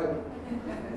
じ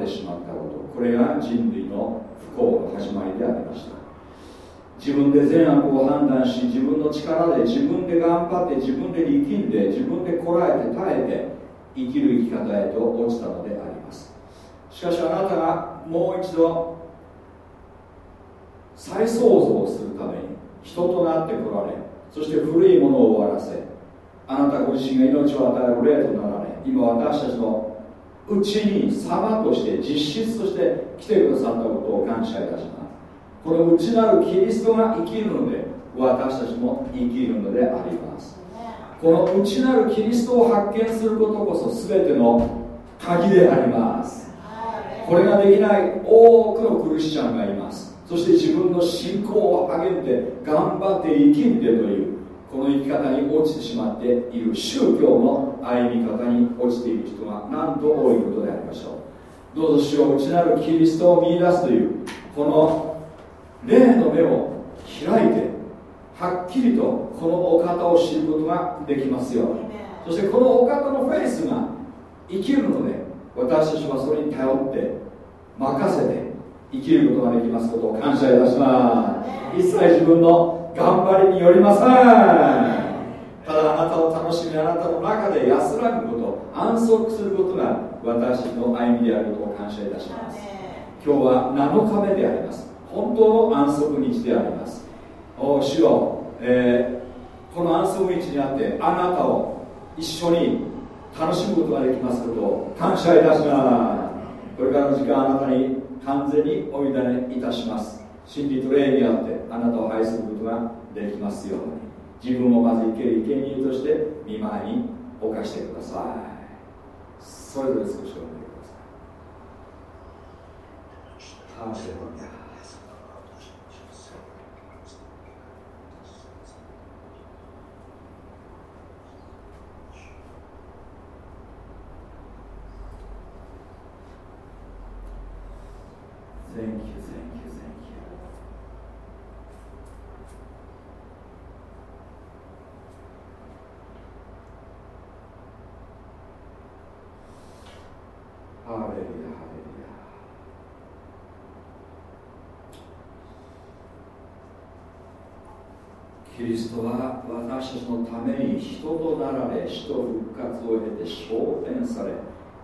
食べてしまったこと。これが人類の不幸の始まりでありました。自分で善悪を判断し自分の力で自分で頑張って自分で力んで自分でこらえて耐えて生きる生き方へと落ちたのであります。しかしあなたがもう一度再創造するために人となってこられそして古いものを終わらせあなたご自身が命を与える霊となられ今私たちのうちに様として実質として来てくださったことを感謝いたします。この内なるキリストが生きるので私たちも生きるのであります。この内なるキリストを発見することこそ全ての鍵であります。これができない多くのクリスチャンがいます。そして自分の信仰を励んで頑張って生きんでというこの生き方に落ちてしまっている宗教の歩み方に落ちている人がなんと多いことでありましょう。どうぞ主を内なるキリストを見出すというこの霊の目を開いてはっきりとこのお方を知ることができますよ。そしてこのお方のフェイスが生きるので私たちはそれに頼って任せて生きることができますことを感謝いたします。一切自分の頑張りによりません。ただあなたを楽しみあなたの中で安らぐこと安息することが私の歩みであることを感謝いたします。今日は7日目であります。本当の安息日であります。お主よ、えー、この安息日にあってあなたを一緒に楽しむことができますことを感謝いたします。これからの時間あなたに完全にお委ねいたします真理と霊にあってあなたを愛することができますように自分をまず生ける生贄として見舞いに犯してくださいそれぞれ少しお願いくださいハーレルヤ thank you, thank you. ハレルヤ、ハレルヤ。キリストは私たちのために人となられ、死と復活を経て昇天され、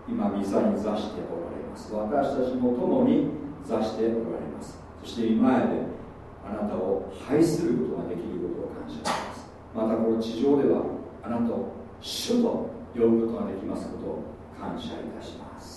今、御座に座しておられます。私たちも共に座しておられます。そして今まであなたを拝することができることを感謝します。またこの地上ではあなたを主と呼ぶことができますことを感謝いたします。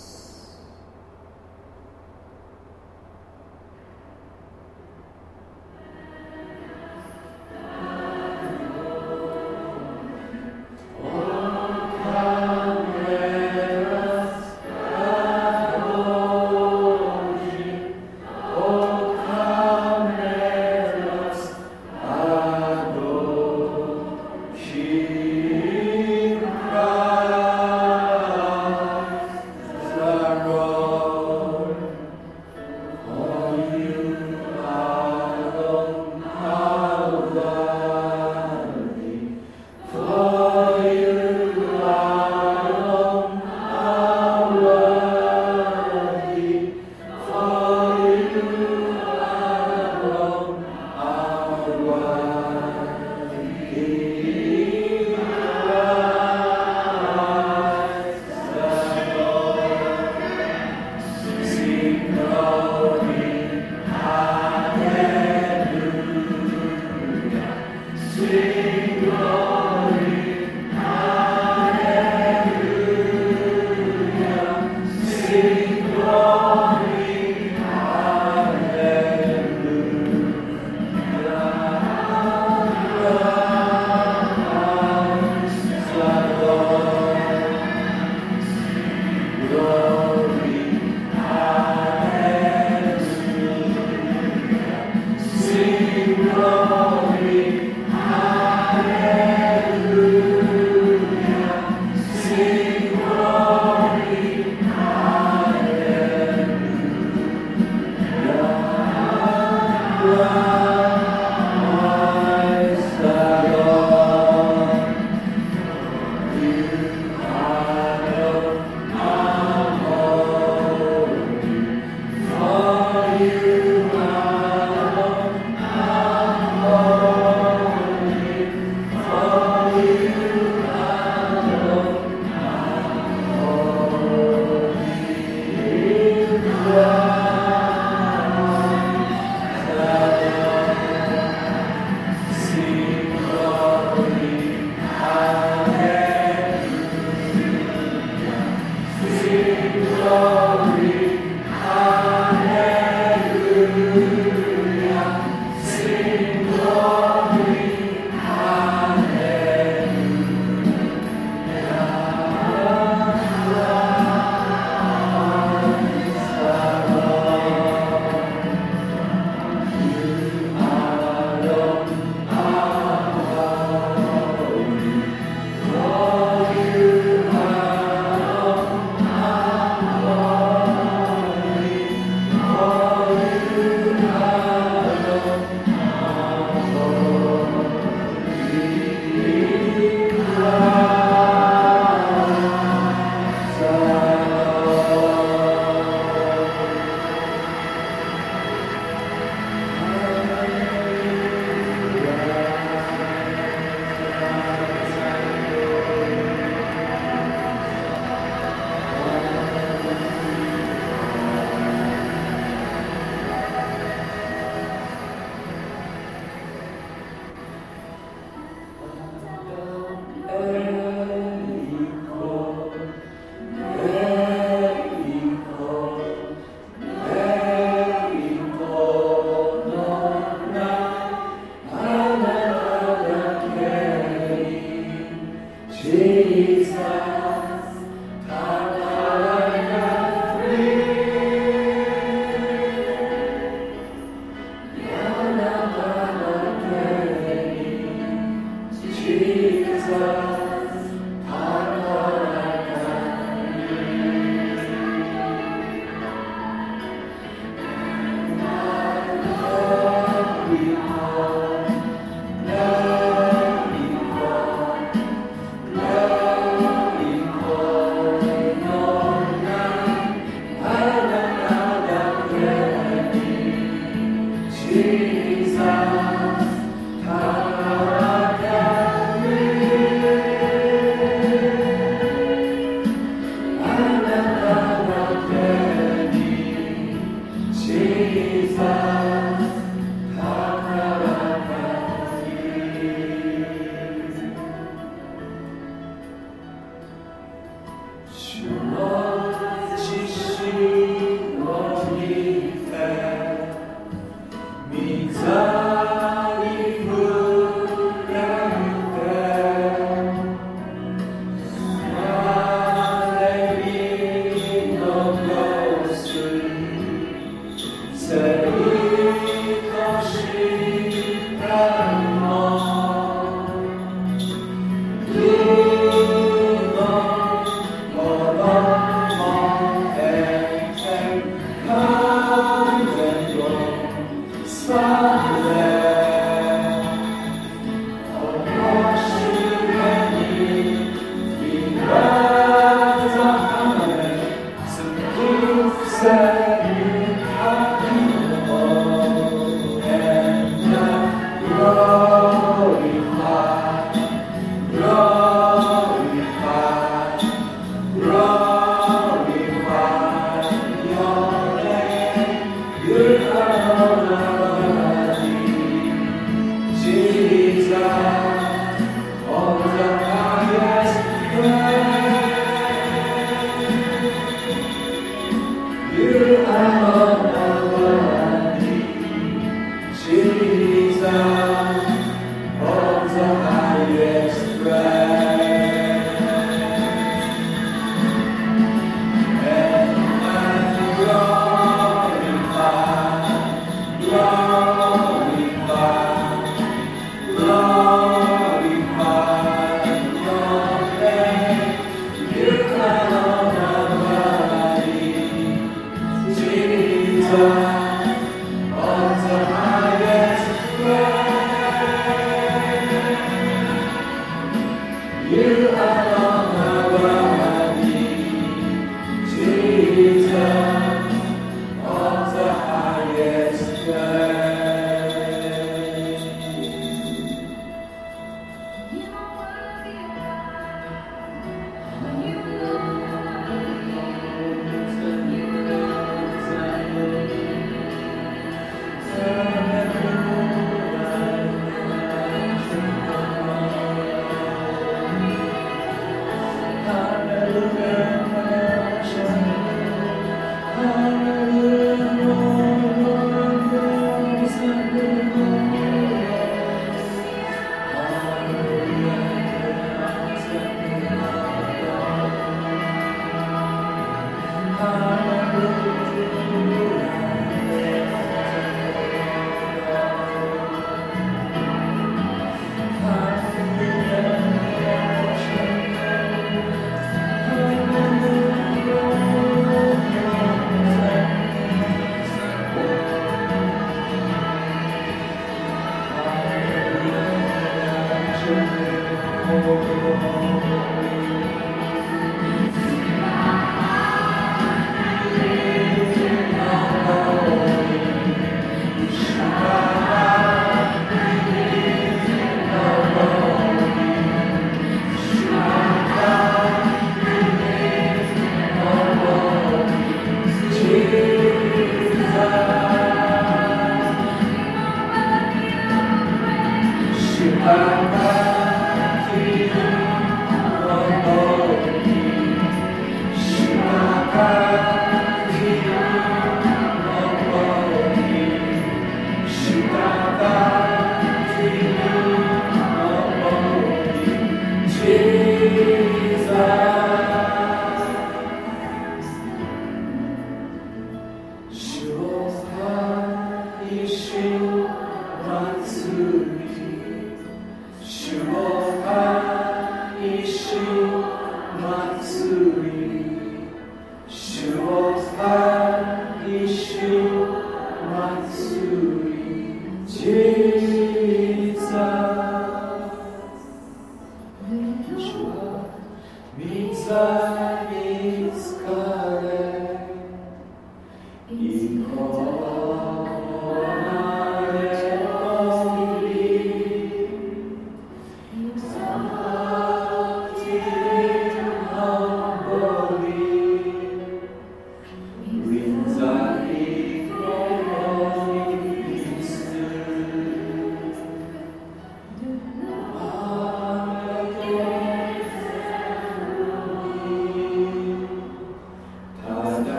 Mitzvah.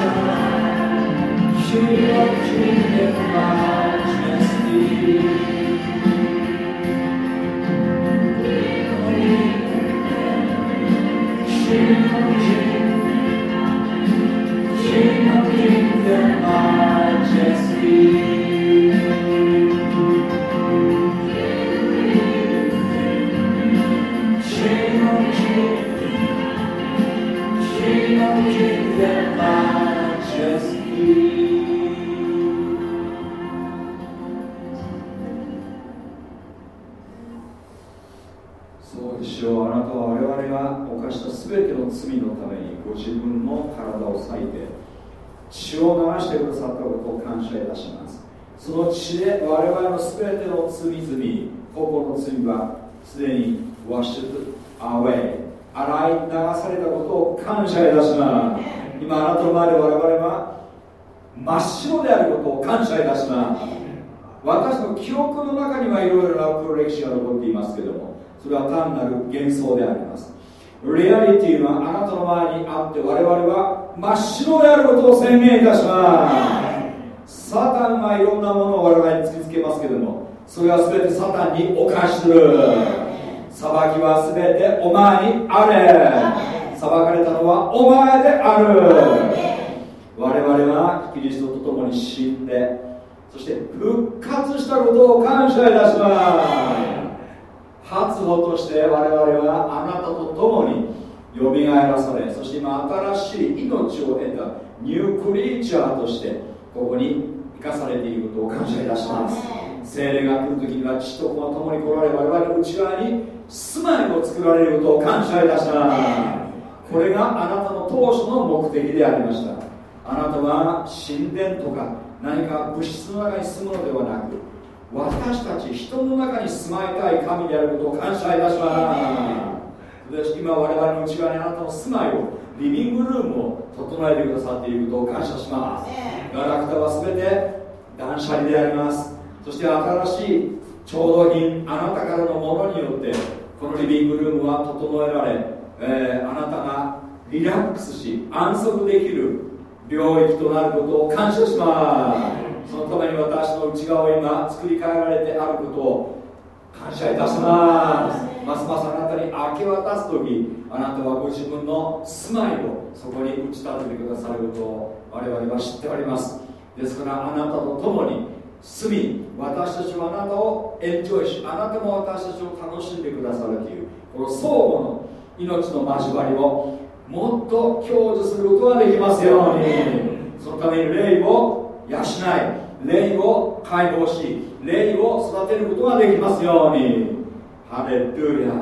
She will treat it by. 隅々心の罪はすでにワッシュアウェイ洗い流されたことを感謝いたします。今あなたの前で我々は真っ白であることを感謝いたします。私の記憶の中にはいろいろな黒歴史が残っていますけどもそれは単なる幻想であります。リアリティはあなたの前にあって我々は真っ白であることを宣言いたします。サタンはいろんなものを我々に突きつけますけどもそれは全てサタンにおしする。裁きは全てお前にあれ。裁かれたのはお前である。我々はキリストと共に死んでそして復活したことを感謝いたします。発歩として我々はあなたと共によみがえらされそして今新しい命を得たニュークリーチャーとしてここに生かされていることを感謝いたします。精霊が来る時には父と子が共に来られ我々の内側に住まいを作られることを感謝いたしたこれがあなたの当初の目的でありました。あなたは神殿とか何か物質の中に住むのではなく私たち人の中に住まいたい神であることを感謝いたします。今我々の内側にあなたの住まいをリビングルームを整えてくださっていることを感謝します。ガラクタは全て断捨離であります。そして新しい調度品あなたからのものによってこのリビングルームは整えられ、えー、あなたがリラックスし安息できる領域となることを感謝します。そのために私の内側を今作り変えられてあることを感謝いたします。ますますあなたに明け渡す時あなたはご自分の住まいをそこに打ち立ててくださることを我々は知っております。ですからあなたと共に罪私たちはあなたをエンジョイしあなたも私たちを楽しんでくださるというこの相互の命の交わりをもっと享受することができますように。そのために霊を養い霊を解放し霊を育てることができますように。ハレルヤ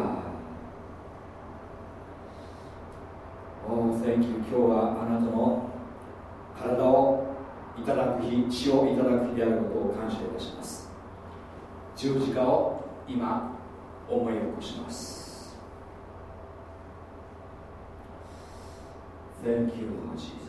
おお thank 今日はあなたの体をいただく日血をいただく日であることを感謝いたします十字架を今思い起こします Thank you, Jesus.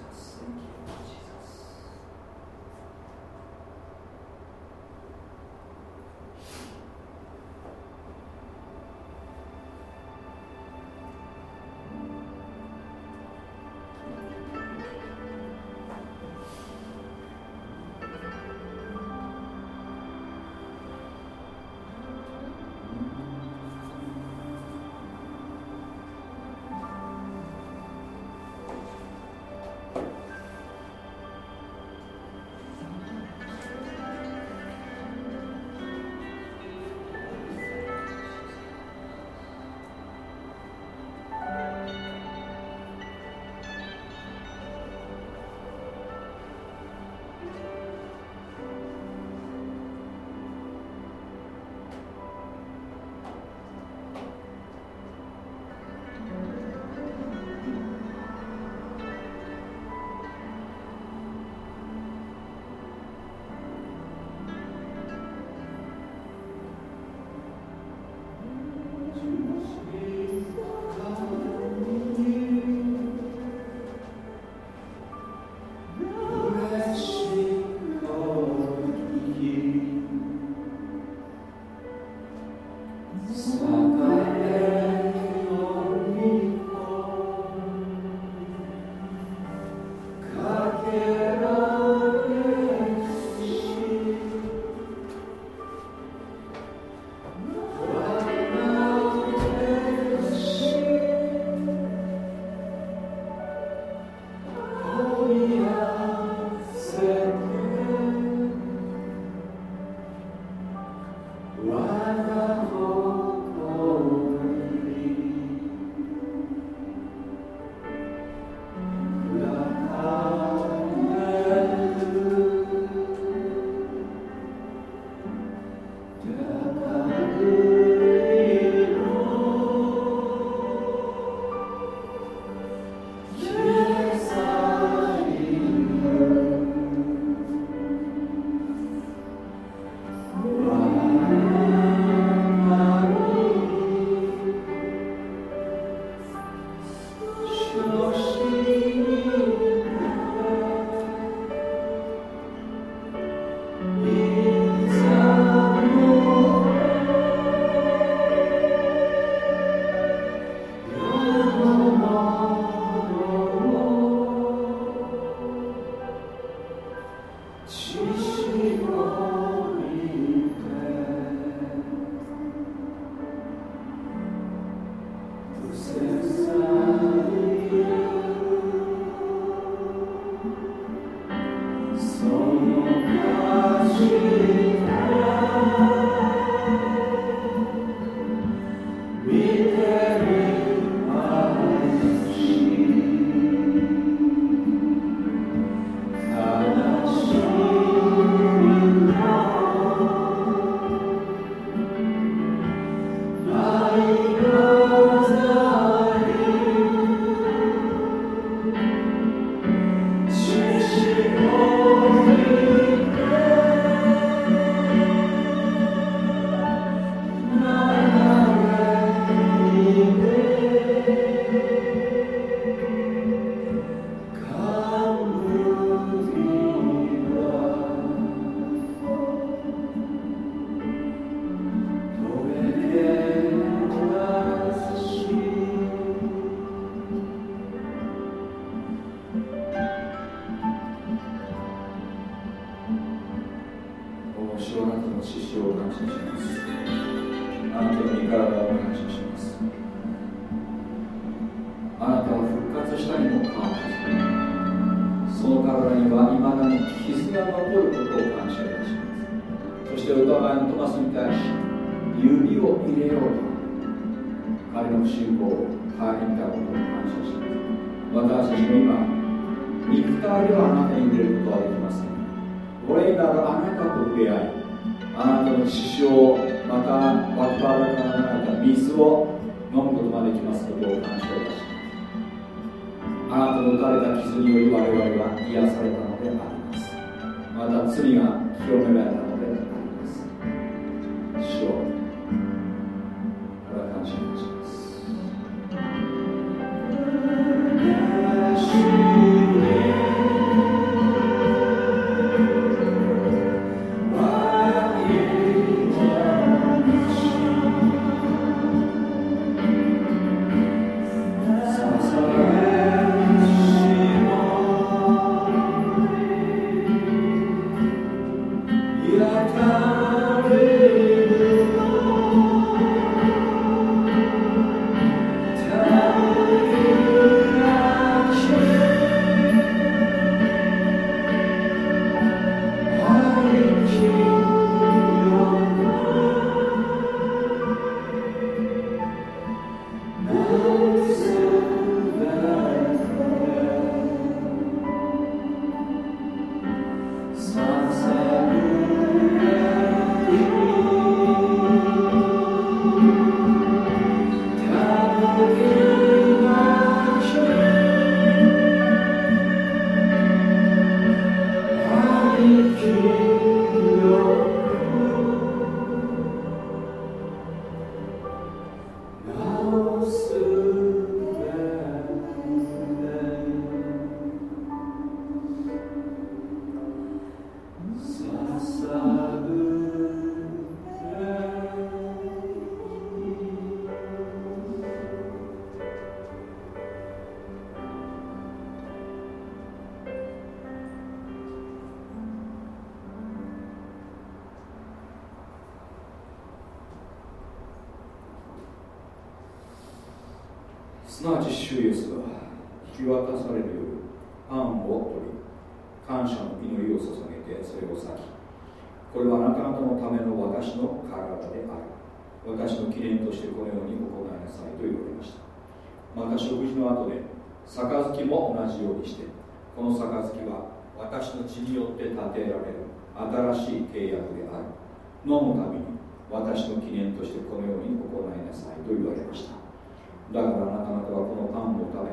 だからあなた方はこのパンを食べ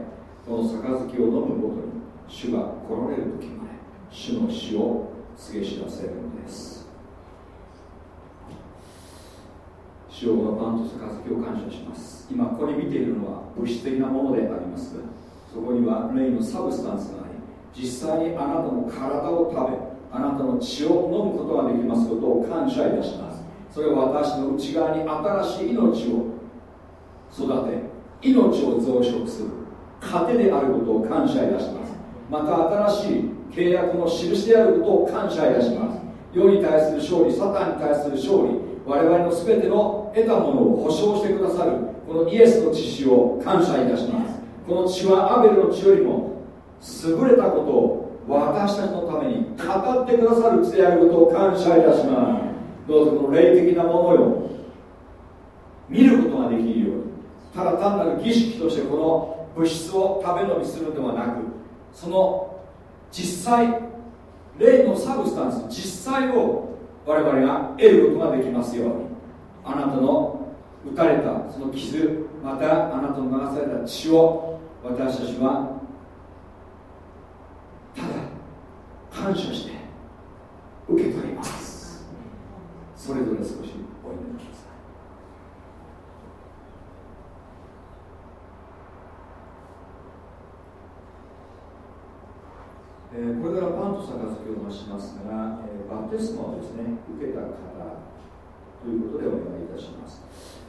この杯を飲むごとに主が来られる時まで主の死を告げ知らせるのです。主をのパンと杯を感謝します。今ここに見ているのは物質的なものであります。そこには霊のサブスタンスがあり実際にあなたの体を食べあなたの血を飲むことができます。ことを感謝いたします。それは私の内側に新しい命を育て命を増殖する糧であることを感謝いたします。また新しい契約の印であることを感謝いたします。世に対する勝利サタンに対する勝利我々の全ての得たものを保証してくださるこのイエスの血潮を感謝いたします。この血はアベルの血よりも優れたことを私たちのために語ってくださる血であることを感謝いたします。どうぞこの霊的なものを見ることができるように。ただ単なる儀式としてこの物質を食べ飲みするのではなくその実際霊のサブスタンス実際を我々が得ることができますようにあなたの打たれたその傷またあなたの流された血を私たちはただ感謝して受け取ります。それぞれ少しお祈りくださいえー、これからパンと杯を出しますから、えー、バプテスマをですね受けた方ということでお願いいたします。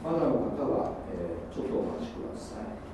まだの方は、えー、ちょっとお待ちください。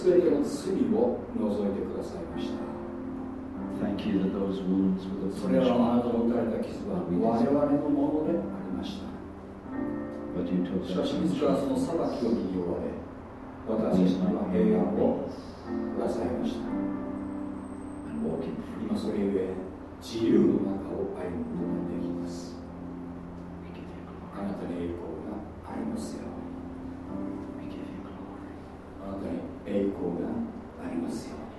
すべての罪を除いてくださいました。Thank you that those wounds were the それはあなたの打たれた傷は我々のものでありました。But you took しかし、実はその裁きを言われ、私たちには平安をくださいました。And walking free. 今それゆえ、自由の中を歩むことができます。あなたに栄光がありますように。なたに栄光がありますよ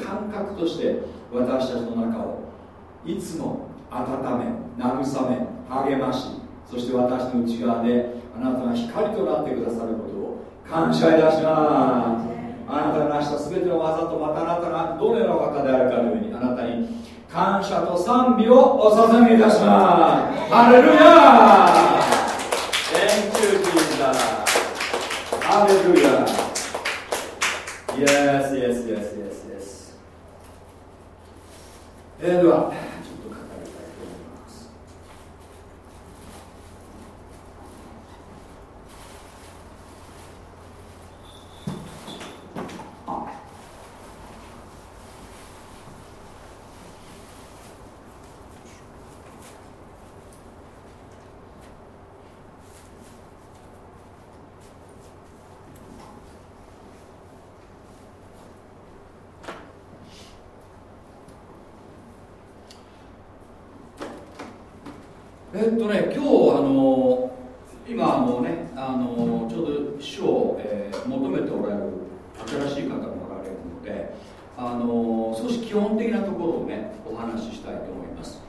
感覚として私たちの中をいつも温め慰め励ましそして私の内側であなたが光となってくださることを感謝いたします。あなたが成した全ての技とまたあなたがどのような方であるかのようにあなたに感謝と賛美をお捧げいたします。ハレルヤ Thank you, Jesus. ハレルヤ Yes, yes, yes, yes, yes. えー、では、ちょっと語りたいと思います。えっとね、今日あの今あのねあのちょうど主を、えー求めておられる新しい方もおられるのであの少し基本的なところをねお話ししたいと思います。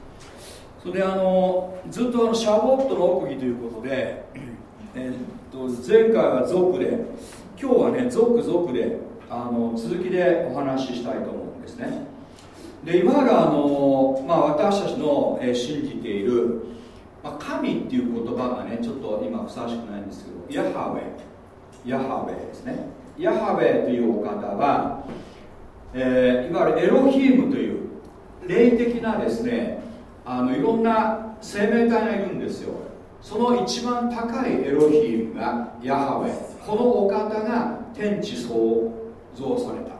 それであのずっとあのシャボットの奥義ということで、えっと前回は族で今日はね族族であの続きでお話ししたいと思うんですね。で今まであの、まあ、私たちの、えー信じているまあ、神っていう言葉がねちょっと今ふさわしくないんですけどヤハウェヤハウェですね。ヤハウェというお方は、えーいわゆるエロヒームという霊的なですねあのいろんな生命体がいるんですよ。その一番高いエロヒームがヤハウェこのお方が天地創造された、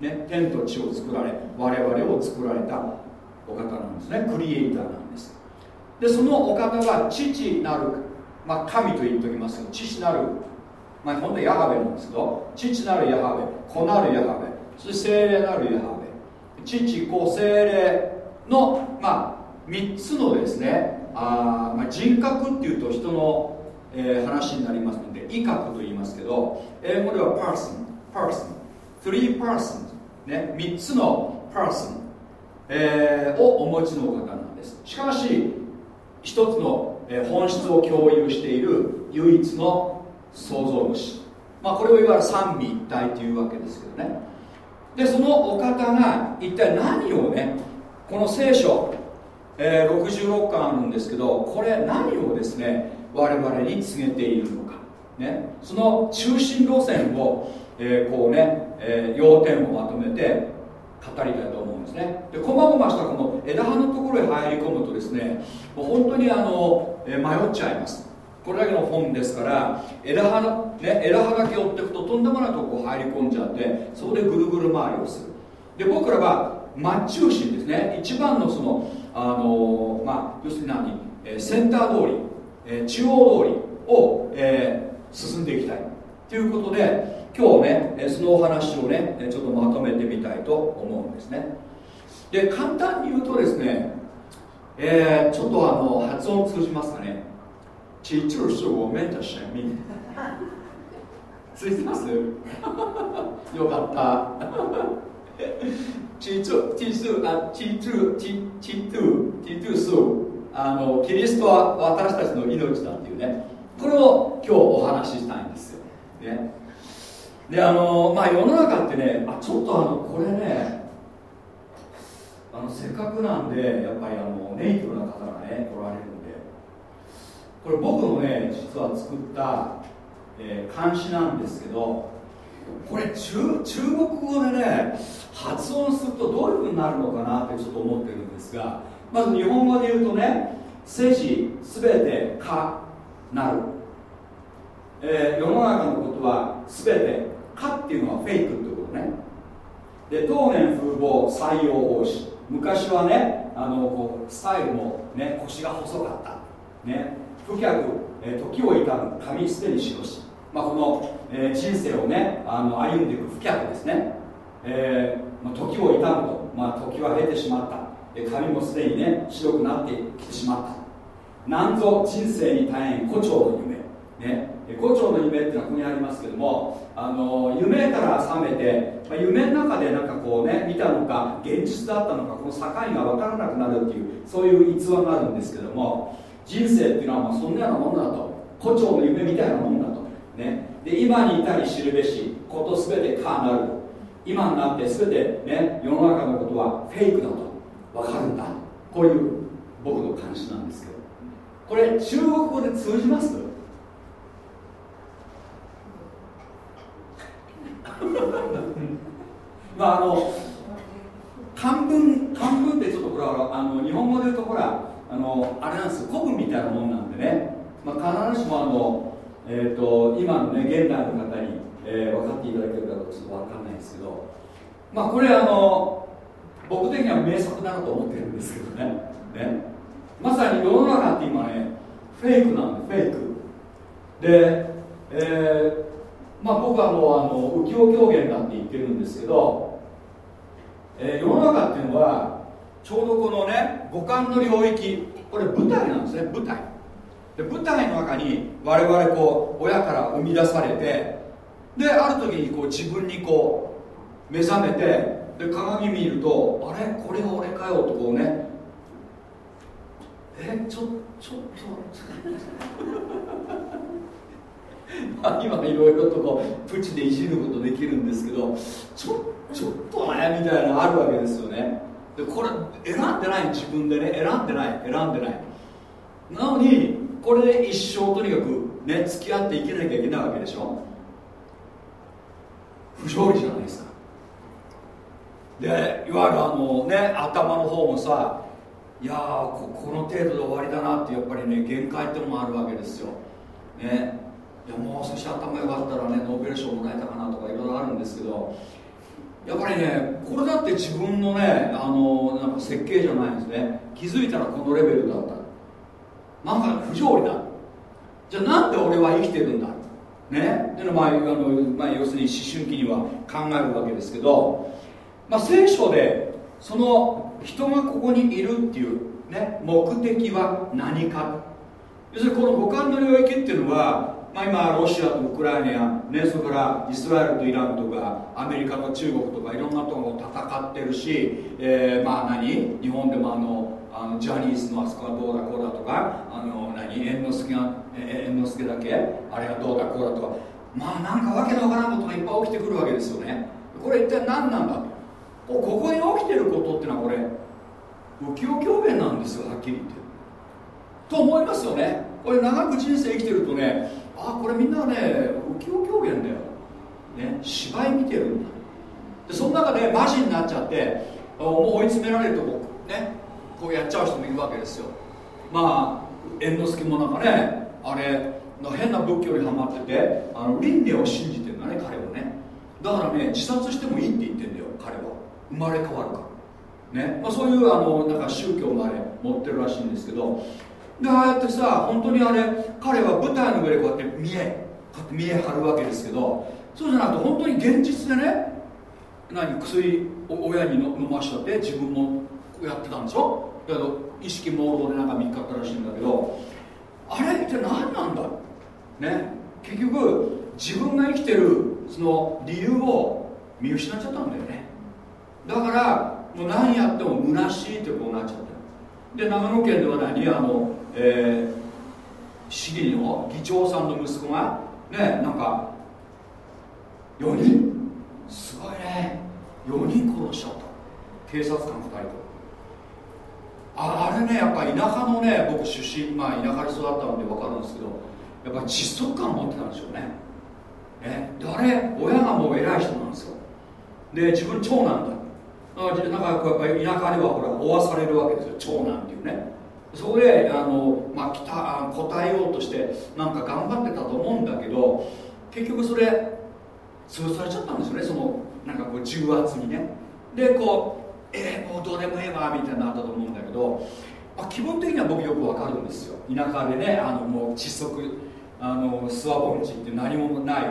ね、天と地を作られ我々を作られたお方なんですね。クリエイターなんです。でそのお方は父なる、まあ、神と言っておきますけど父なる、まあ、本当はヤハベなんですけど父なるヤハベ子なるヤハベそして精霊なるヤハベ。父子精霊の、まあ、3つのですねあ、まあ、人格っていうと人の、えー話になりますので威嚇と言いますけど英語では person person three persons ね3つの person えーをお持ちの方なんです。しかし一つの本質を共有している唯一の創造主、まあ、これをいわゆる三位一体というわけですけどね。でそのお方が一体何をねこの聖書、えー66巻あるんですけどこれ何をですね我々に告げているのか、ね、その中心路線を、えーこうね、えー要点をまとめて語りたいと思うんですね。で細々したこの枝葉のところへ入り込むとですねもう本当にあの、え迷っちゃいます。これだけの本ですから枝葉の、ね、枝葉だけ追っていくととんでもないとこ入り込んじゃってそこでぐるぐる回りをする。で僕らは真っ中心ですね。一番のそのあのまあ要するに何、えセンター通り、え中央通りを、えー進んでいきたい。ということで今日ねえーそのお話をねえーちょっとまとめてみたいと思うんですね。で簡単に言うとですね、えーちょっとあの発音通じますかね。其实是我们的生命ついてます？よかった。其实其实あ其实其其实其实是あのキリストは私たちの命だっていうね。これを今日お話ししたいんですよ、ね、であのまあ世の中ってねあちょっとあのこれねあのせっかくなんでやっぱりあのネイティブな方がねおられるんで。これ僕のね実は作った、えー、監視なんですけどこれ中中国語でね発音するとどういうふうになるのかなってちょっと思ってるんですがまず日本語で言うとね「世事すべてかなる」えー、世の中のことはすべて「か」っていうのはフェイクってことね。で当年風貌採用方針昔はねあのこうスタイルも、ね、腰が細かった。ね。不客、えー、時を痛む髪捨てにしろし、まあ、この、えー、人生をねあの歩んでいく不客ですね、えー、時を痛むと、まあ、時は経てしまった。髪もすでにね白くなってきてしまった。なんぞ人生に大変胡蝶の夢。ね。胡蝶の夢っていうのはここにありますけどもあの夢から覚めて、まあ、夢の中でなんかこうね見たのか現実だったのかこの境が分からなくなるっていうそういう逸話があるんですけども人生っていうのはまあそんなようなもんだと。胡蝶の夢みたいなもんだと。ね。で今に至り知るべしことすべてかなる。今になって全てね世の中のことはフェイクだと。分かるんだ。こういう僕の監視なんですけど。これ中国語で通じます？まああの漢文漢文ってちょっとこれはあの日本語で言うとほらあのあれなんです古文みたいなもんなんでね、まあ、必ずしもあの、えーと、今のね現代の方に、えー、分かっていただけるかどうかちょっと分かんないですけど。まあこれあの僕的には名作だなと思ってるんですけどね。ね。まさに世の中って今ねフェイクなんでフェイク。で、えー、まあ、僕はもうあの浮世狂言だって言ってるんですけど、えー、世の中っていうのはちょうどこのね五感の領域これ舞台なんですね舞台。で舞台の中に我々こう親から生み出されてである時にこう自分にこう目覚めてで鏡見るとあれ？これが俺かよとこうねえちょちょっと今いろいろとこうプチでいじることできるんですけどちょちょっとねみたいなのあるわけですよね。でこれ選んでない自分でね選んでない選んでない。なのにこれで一生とにかくね付き合っていけなきゃいけないわけでしょ。不条理じゃないですか。でいわゆるあのね頭の方もさいやここの程度で終わりだなってやっぱりね限界ってのもあるわけですよ。ね。いやもう少し頭良かったらねノーベル賞もらえたかなとかいろいろあるんですけどやっぱりねこれだって自分のねあのなんか設計じゃないんですね。気づいたらこのレベルだった。なんか不条理だ。じゃあなんで俺は生きてるんだ。ね。でまああの、まあ、要するに思春期には考えるわけですけどまあ、聖書でその人がここにいるっていう、ね、目的は何か。要するにこの五感の領域っていうのは、まあ、今ロシアとウクライナや、ね、それからイスラエルとイランとかアメリカと中国とかいろんなところ戦ってるし、えー、まあ何？日本でもあのあのジャニーズのあそこはどうだこうだとかあの何？猿之助が猿之助だけ？あれがどうだこうだとか。まあなんかわけのわからんことがいっぱい起きてくるわけですよね。これ一体何なんだと。ここに起きてることっていうのはこれ浮世狂言なんですよはっきり言って。と思いますよね。これ長く人生生きてるとねあこれみんなね浮世狂言だよ、ね、芝居見てるんだ。でその中でマジになっちゃってもう追い詰められるとこねこうやっちゃう人もいるわけですよ。まあ猿之助もなんかねあれの変な仏教にはまっててあの輪廻を信じてるんだね彼はね。だからね自殺してもいいって言ってんだよ彼は。生まれ変わるから。ね、まあ、そういうあのなんか宗教もあれ持ってるらしいんですけどでああやってさ本当にあれ彼は舞台の上でこうやって見えこうやって見え張るわけですけどそうじゃなくて本当に現実でね何薬を親に飲ましちゃって自分もやってたんでしょ？だけど意識朦朧でなんか見っかったらしいんだけどあれって何なんだ？ね？結局自分が生きてるその理由を見失っちゃったんだよね。だからもう何やっても虚しいってこうなっちゃって。で長野県では何？あの、えー市議の議長さんの息子がねなんか4人？すごいね。4人殺しちゃった。警察官2人と。ああれねやっぱ田舎のね僕出身まあ田舎で育ったので分かるんですけどやっぱ窒息感持ってたんですよね。ねであれ親がもう偉い人なんですよ。で自分長男だ。あなんかやっぱ田舎ではほら追わされるわけですよ。長男っていうね。そこであの、まあ、きた答えようとしてなんか頑張ってたと思うんだけど結局それ潰されちゃったんですよねそのなんかこう重圧にね。でこうえー、もうどうでもええわみたいになったと思うんだけど、まあ、基本的には僕よくわかるんですよ。田舎でねあのもう窒息あの諏訪盆地って何もない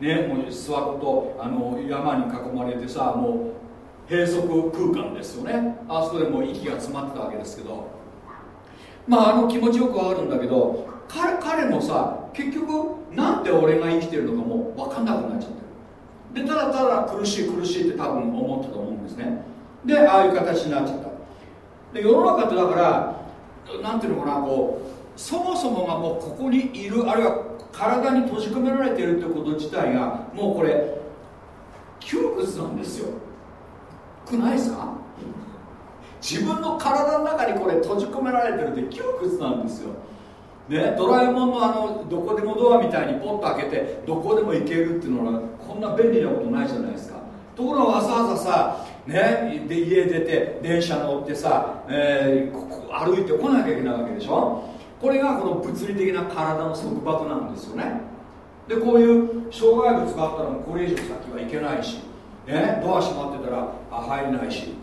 ねもう諏訪湖とあの山に囲まれてさもう閉塞空間ですよね。あそこでもう息が詰まってたわけですけどまああの気持ちよくわかるんだけど彼彼もさ結局なんで俺が生きてるのかも分かんなくなっちゃってる。でただただ苦しい苦しいって多分思ったと思うんですね。でああいう形になっちゃった。で世の中ってだからなんていうのかなこうそもそもがもうここにいるあるいは体に閉じ込められているってこと自体がもうこれ窮屈なんですよ。くないですか？自分の体の中にこれ閉じ込められてるって窮屈なんですよ。ね、ドラえもんのあのどこでもドアみたいにポッと開けてどこでも行けるっていうのはこんな便利なことないじゃないですか。ところがわざわざさ、ね、で家出て電車乗ってさ、えー、ここ歩いてこなきゃいけないわけでしょ。これがこの物理的な体の束縛なんですよね。でこういう障害物があったらこれ以上先は行けないし、ね、ドア閉まってたらあ入れないし。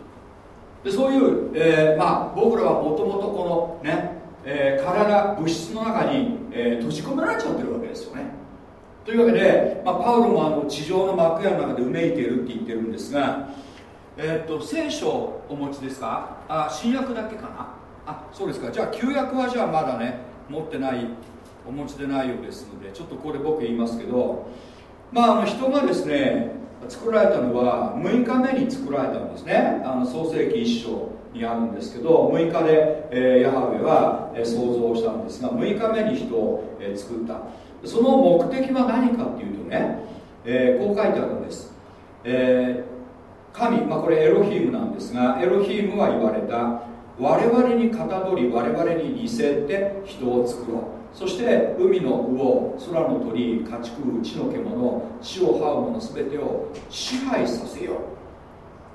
でそういう、えー、まあ、僕らはもともとこのねえー、体物質の中に、えー、閉じ込められちゃってるわけですよね。というわけで、まあ、パウロもあの地上の幕屋の中でうめいているって言ってるんですが、えー、と聖書をお持ちですか？あ新約だけかな？あそうですか。じゃあ旧約はじゃあまだね持ってないお持ちでないようですのでちょっとこれ僕言いますけどまああの人がですね作られたのは6日目に作られたんですね。あの創世紀一章にあるんですけど6日で、えー、ヤハウェは、えー、創造したんですが6日目に人を、えー、作った。その目的は何かっていうとね、え、こう書いてあるんです、え、神、まあ、これエロヒームなんですがエロヒームは言われた。我々にかたどり我々に似せて人を作ろう。そして海の魚空の鳥家畜地の獣地を這うもの全てを支配させよ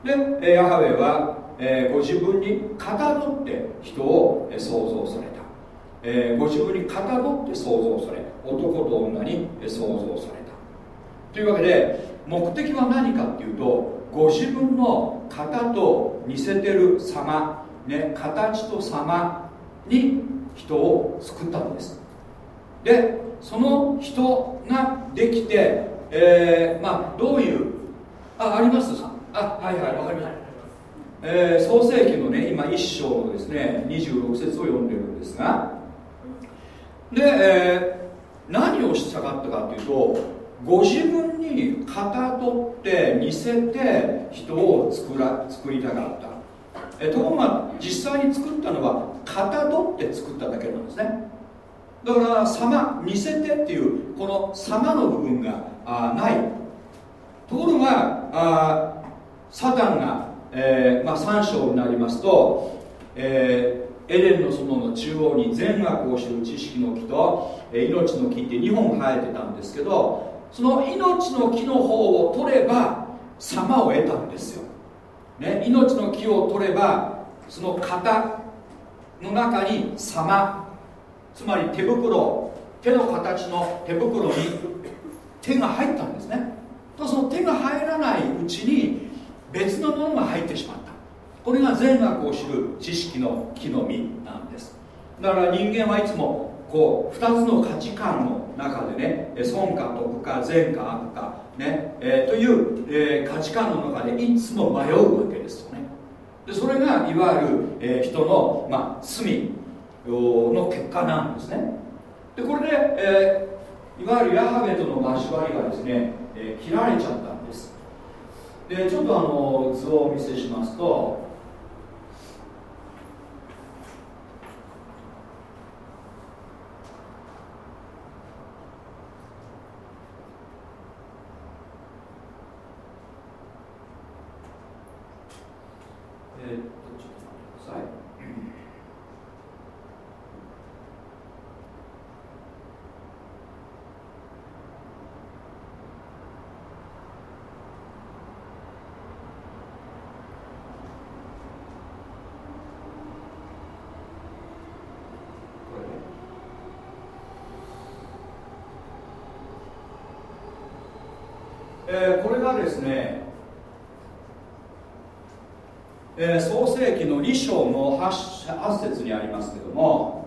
う。でヤハウェはえー、ご自分にかたどって人を、えー、創造された、えー、ご自分にかたどって創造され男と女に、えー、創造された。というわけで目的は何かっていうとご自分の型と似せてる様、ね、形と様に人を作ったんです。でその人ができて、えー、まあどういうああります？あはいはいわかりました。えー、創世記のね今1章のですね26節を読んでるんですがで、えー、何をしたかったかというとご自分にかたどって似せて人を作ら作りたかった、え、ところが実際に作ったのはかたどって作っただけなんですね。だから様似せてっていうこの様の部分があない。ところがあサタンがえーまあ、3章になりますと、えー、エデンの園の中央に善悪を知る知識の木と、えー、命の木って2本生えてたんですけどその命の木の方を取れば様を得たんですよ、ね、命の木を取ればその型の中に様つまり手袋手の形の手袋に手が入ったんですね。とその手が入らないうちに別のものが入ってしまった。これが善悪を知る知識の木の実なんです。だから人間はいつもこう2つの価値観の中でね損か得か善か悪かね、えー、という、えー、価値観の中でいつも迷うわけですよね。でそれがいわゆる、えー、人の、まあ、罪。の結果なんですね。でこれで、えー、いわゆるヤハベとの交わりがですね、え切られちゃったんです。でちょっとあの図をお見せしますとえーこれがですね、えー創世紀の2章の 8, 8節にありますけども、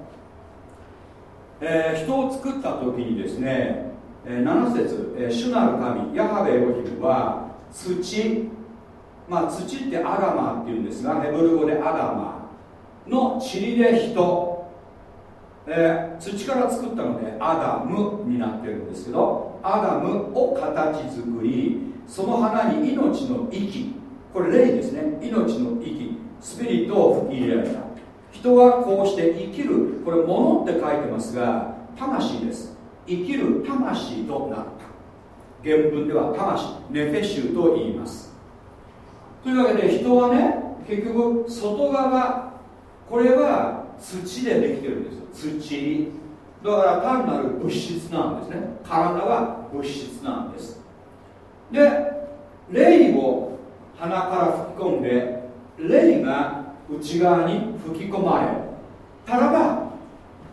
えー人を作った時にですね、えー7節、えー主なる神ヤハベエロヒムは土まあ土ってアダマっていうんですがヘブル語でアダマの塵で人、えー土から作ったのでアダムになってるんですけどアダムを形作りその花に命の息これ霊ですね。命の息。スピリットを吹き入れられた。人はこうして生きる。これ物って書いてますが魂です。生きる魂となった。原文では魂。ネフェシュと言います。というわけで人はね結局外側。これは土でできてるんですよ。土。だから単なる物質なんですね。体は物質なんです。で霊を鼻から吹き込んで霊が内側に吹き込まれたらば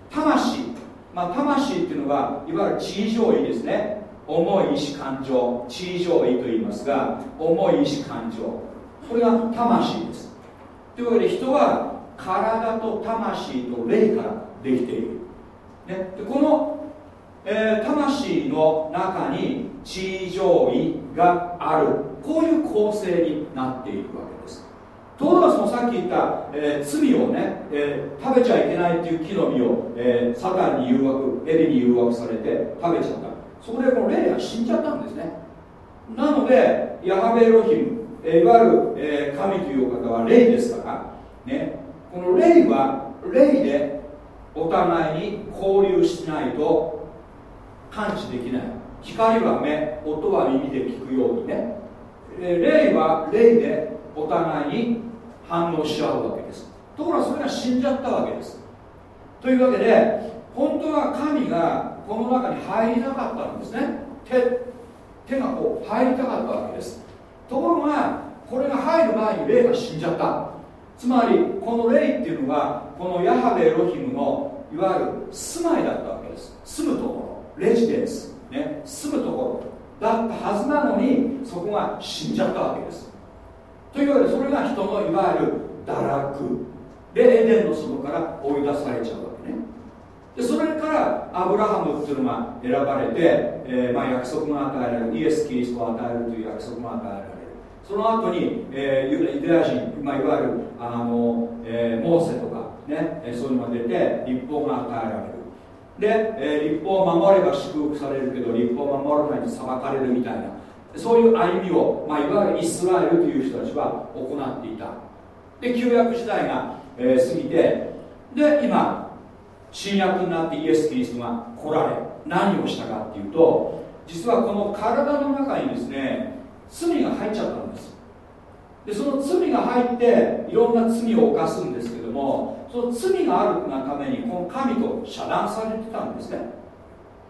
魂。まあ魂っていうのはいわゆる地位上位ですね。重い意志感情。地位上位と言いますが重い意志感情。これが魂です。というわけで人は体と魂と霊からできている、ね、でこの、えー魂の中に地位上位がある。こういう構成になっているわけです。ところがそのさっき言った、えー罪をね、えー食べちゃいけないっていう木の実を、えーサタンに誘惑エビに誘惑されて食べちゃった。そこでこの霊が死んじゃったんですね。なのでヤハベエロヒム、えーいわゆる、えー神というお方は霊ですから、ね、この霊は霊でお互いに交流しないと感知できない。光は目音は耳で聞くようにね霊は霊でお互いに反応し合うわけです。ところがそれが死んじゃったわけです。というわけで本当は神がこの中に入りたかったんですね。手手がこう入りたかったわけです。ところがこれが入る前に霊が死んじゃった。つまりこの霊っていうのはこのヤハベエロヒムのいわゆる住まいだったわけです。住むところ。レジデンス、ね、住むところ。だったはずなのにそこが死んじゃったわけです。というわけでそれが人のいわゆる堕落。でエデンの外から追い出されちゃうわけね。でそれからアブラハムっていうのが選ばれて、えーまあ、約束が与えられる。イエス・キリストを与えるという約束が与えられる。その後に、えーユダヤ人、まあ、いわゆるあの、えーモーセとか、ね、そういうのが出て立法が与えられる。で、えー立法を守れば祝福されるけど立法を守らないと裁かれるみたいなそういう歩みを、まあ、いわゆるイスラエルという人たちは行っていた。で旧約時代が、えー過ぎてで今新約になってイエス・キリストが来られ何をしたかっていうと実はこの体の中にですね罪が入っちゃったんです。でその罪が入っていろんな罪を犯すんですけどもその罪があるがためにこの神と遮断されてたんですね。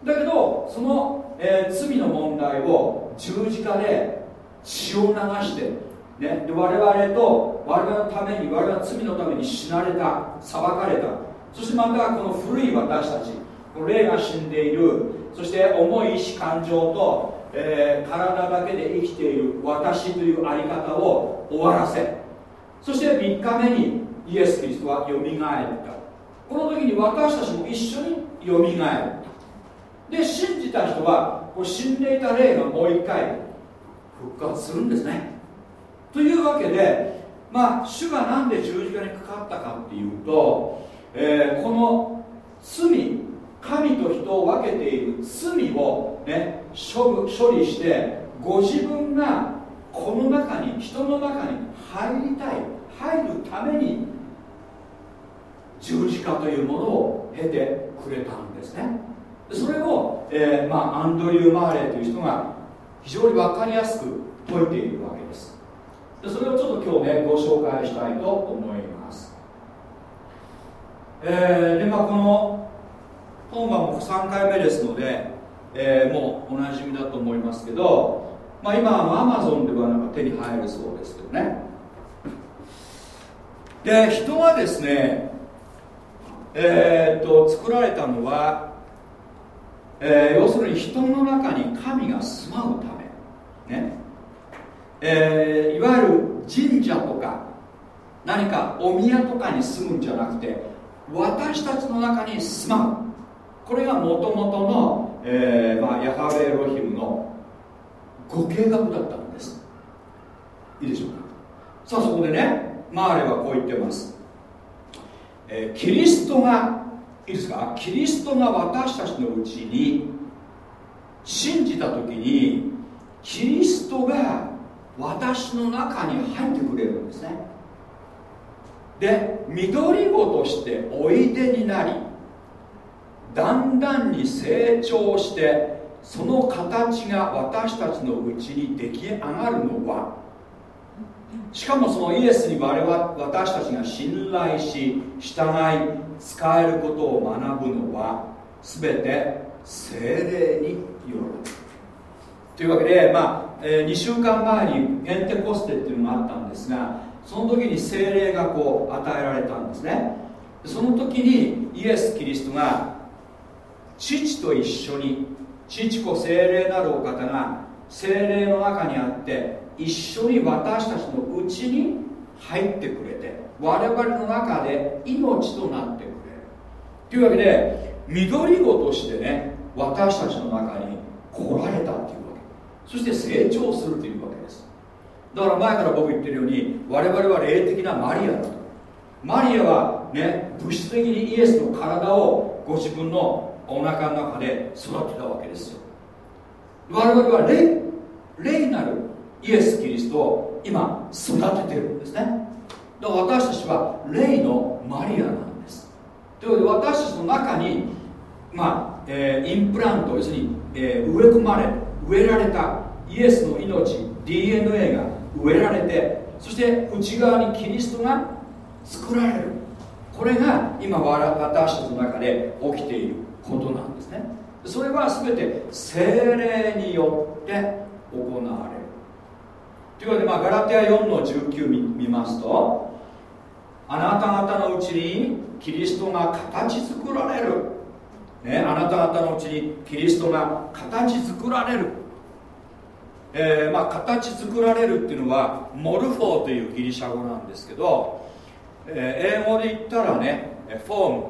だけどその、えー罪の問題を十字架で血を流して、ね、で我々と我々のために我々の罪のために死なれた裁かれた。そしてまたこの古い私たちの霊が死んでいる。そして重い意志感情と、えー体だけで生きている私というあり方を終わらせ。そして3日目にイエス・キリストはよみがえった。この時に私たちも一緒によみがえった。で信じた人はこう死んでいた霊がもう一回復活するんですね。というわけでまあ主が何で十字架にかかったかっていうと、えーこの罪神と人を分けている罪を、ね、処処理してご自分がこの中に人の中に入りたい。入るために十字架というものを経てくれたんですね。それを、えーまあ、アンドリュー・マーレーという人が非常に分かりやすく説いているわけです。でそれをちょっと今日ねご紹介したいと思います。えーでまあこの本はもう3回目ですので、えーもうおなじみだと思いますけど、まあ、今はアマゾンではなんか手に入るそうですけどね。で人はですねえーっと作られたのは、えー要するに人の中に神が住まうためね。えーいわゆる神社とか何かお宮とかに住むんじゃなくて私たちの中に住まう。これがもともとの、えーまあ、ヤハウェエロヒムのご計画だったんです。いいでしょうか。さあそこでねマーレはこう言ってます、えーキリストがいいですか？キリストが私たちのうちに信じた時にキリストが私の中に入ってくれるんですね。で緑子としておいでになりだんだんに成長してその形が私たちのうちに出来上がるのはしかもそのイエスに我々私たちが信頼し従い使えることを学ぶのは全て精霊による。というわけで、まあえ2週間前にペンテコステっていうのがあったんですがその時に精霊がこう与えられたんですね。その時にイエス・キリストが父と一緒に父子精霊なるお方が精霊の中にあって一緒に私たちのうちに入ってくれて我々の中で命となってくれる。というわけで緑子としてね私たちの中に来られたっていうわけ。そして成長するというわけです。だから前から僕言ってるように我々は霊的なマリアだと。マリアはね物質的にイエスの体をご自分のお腹の中で育てたわけですよ。我々は霊霊なるイエス・キリストを今育ててるんですね。だから私たちは霊のマリアなんです。というわけで私たちの中にまあ、えーインプラント要するに、えー植え込まれ植えられたイエスの命 DNA が植えられてそして内側にキリストが作られる。これが今私たちの中で起きていることなんですね。それは全て精霊によって行われる。というわけで、まあ、ガラテヤ4の19見見ますとあなた方のうちにキリストが形作られる、ね、あなた方のうちにキリストが形作られる、えーまあ、形作られるっていうのはモルフォーというギリシャ語なんですけど、えー英語で言ったらねフォーム、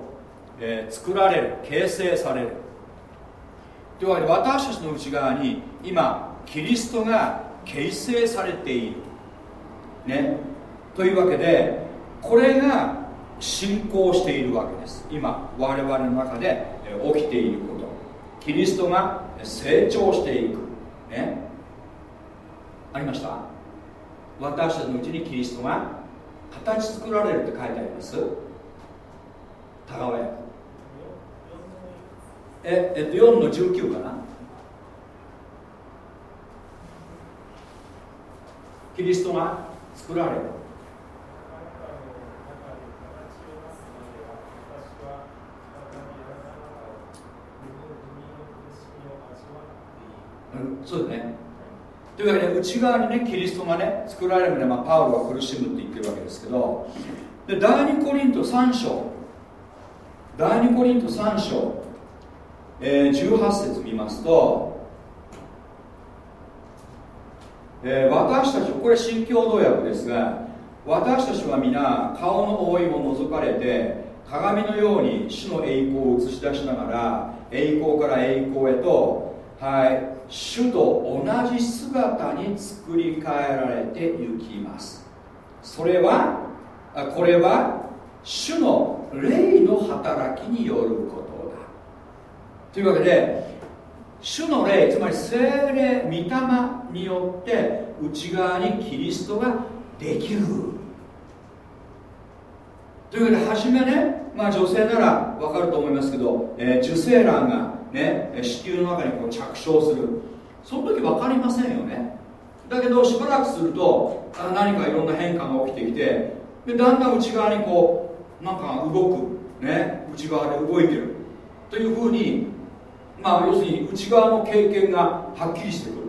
えー作られる形成される。というわけで私たちの内側に今キリストが形成されている。ね。というわけでこれが進行しているわけです。今我々の中で起きていること。キリストが成長していく。ね。ありました？私たちのうちにキリストが形作られるって書いてあります？田川屋。ええっと4の19かな？キリストが作られるそうですね。というわけで内側にねキリストがね作られるまで、まあ、パウロは苦しむって言ってるわけですけどで第2コリント3章。第2コリント3章、えー18節見ますと、えー私たちこれ新共同訳ですが私たちは皆顔の覆いを除かれて鏡のように主の栄光を映し出しながら栄光から栄光へとはい主と同じ姿に作り変えられてゆきます。それはこれは主の霊の働きによることだ。というわけで主の霊つまり精霊御霊によって内側にキリストができる。というわけで初めね、まあ、女性なら分かると思いますけど、えー受精卵がね子宮の中にこう着床する。その時分かりませんよね。だけどしばらくすると何かいろんな変化が起きてきてでだんだん内側にこうなんか動く、ね、内側で動いてる。というふうにまあ要するに内側の経験がはっきりしてくる。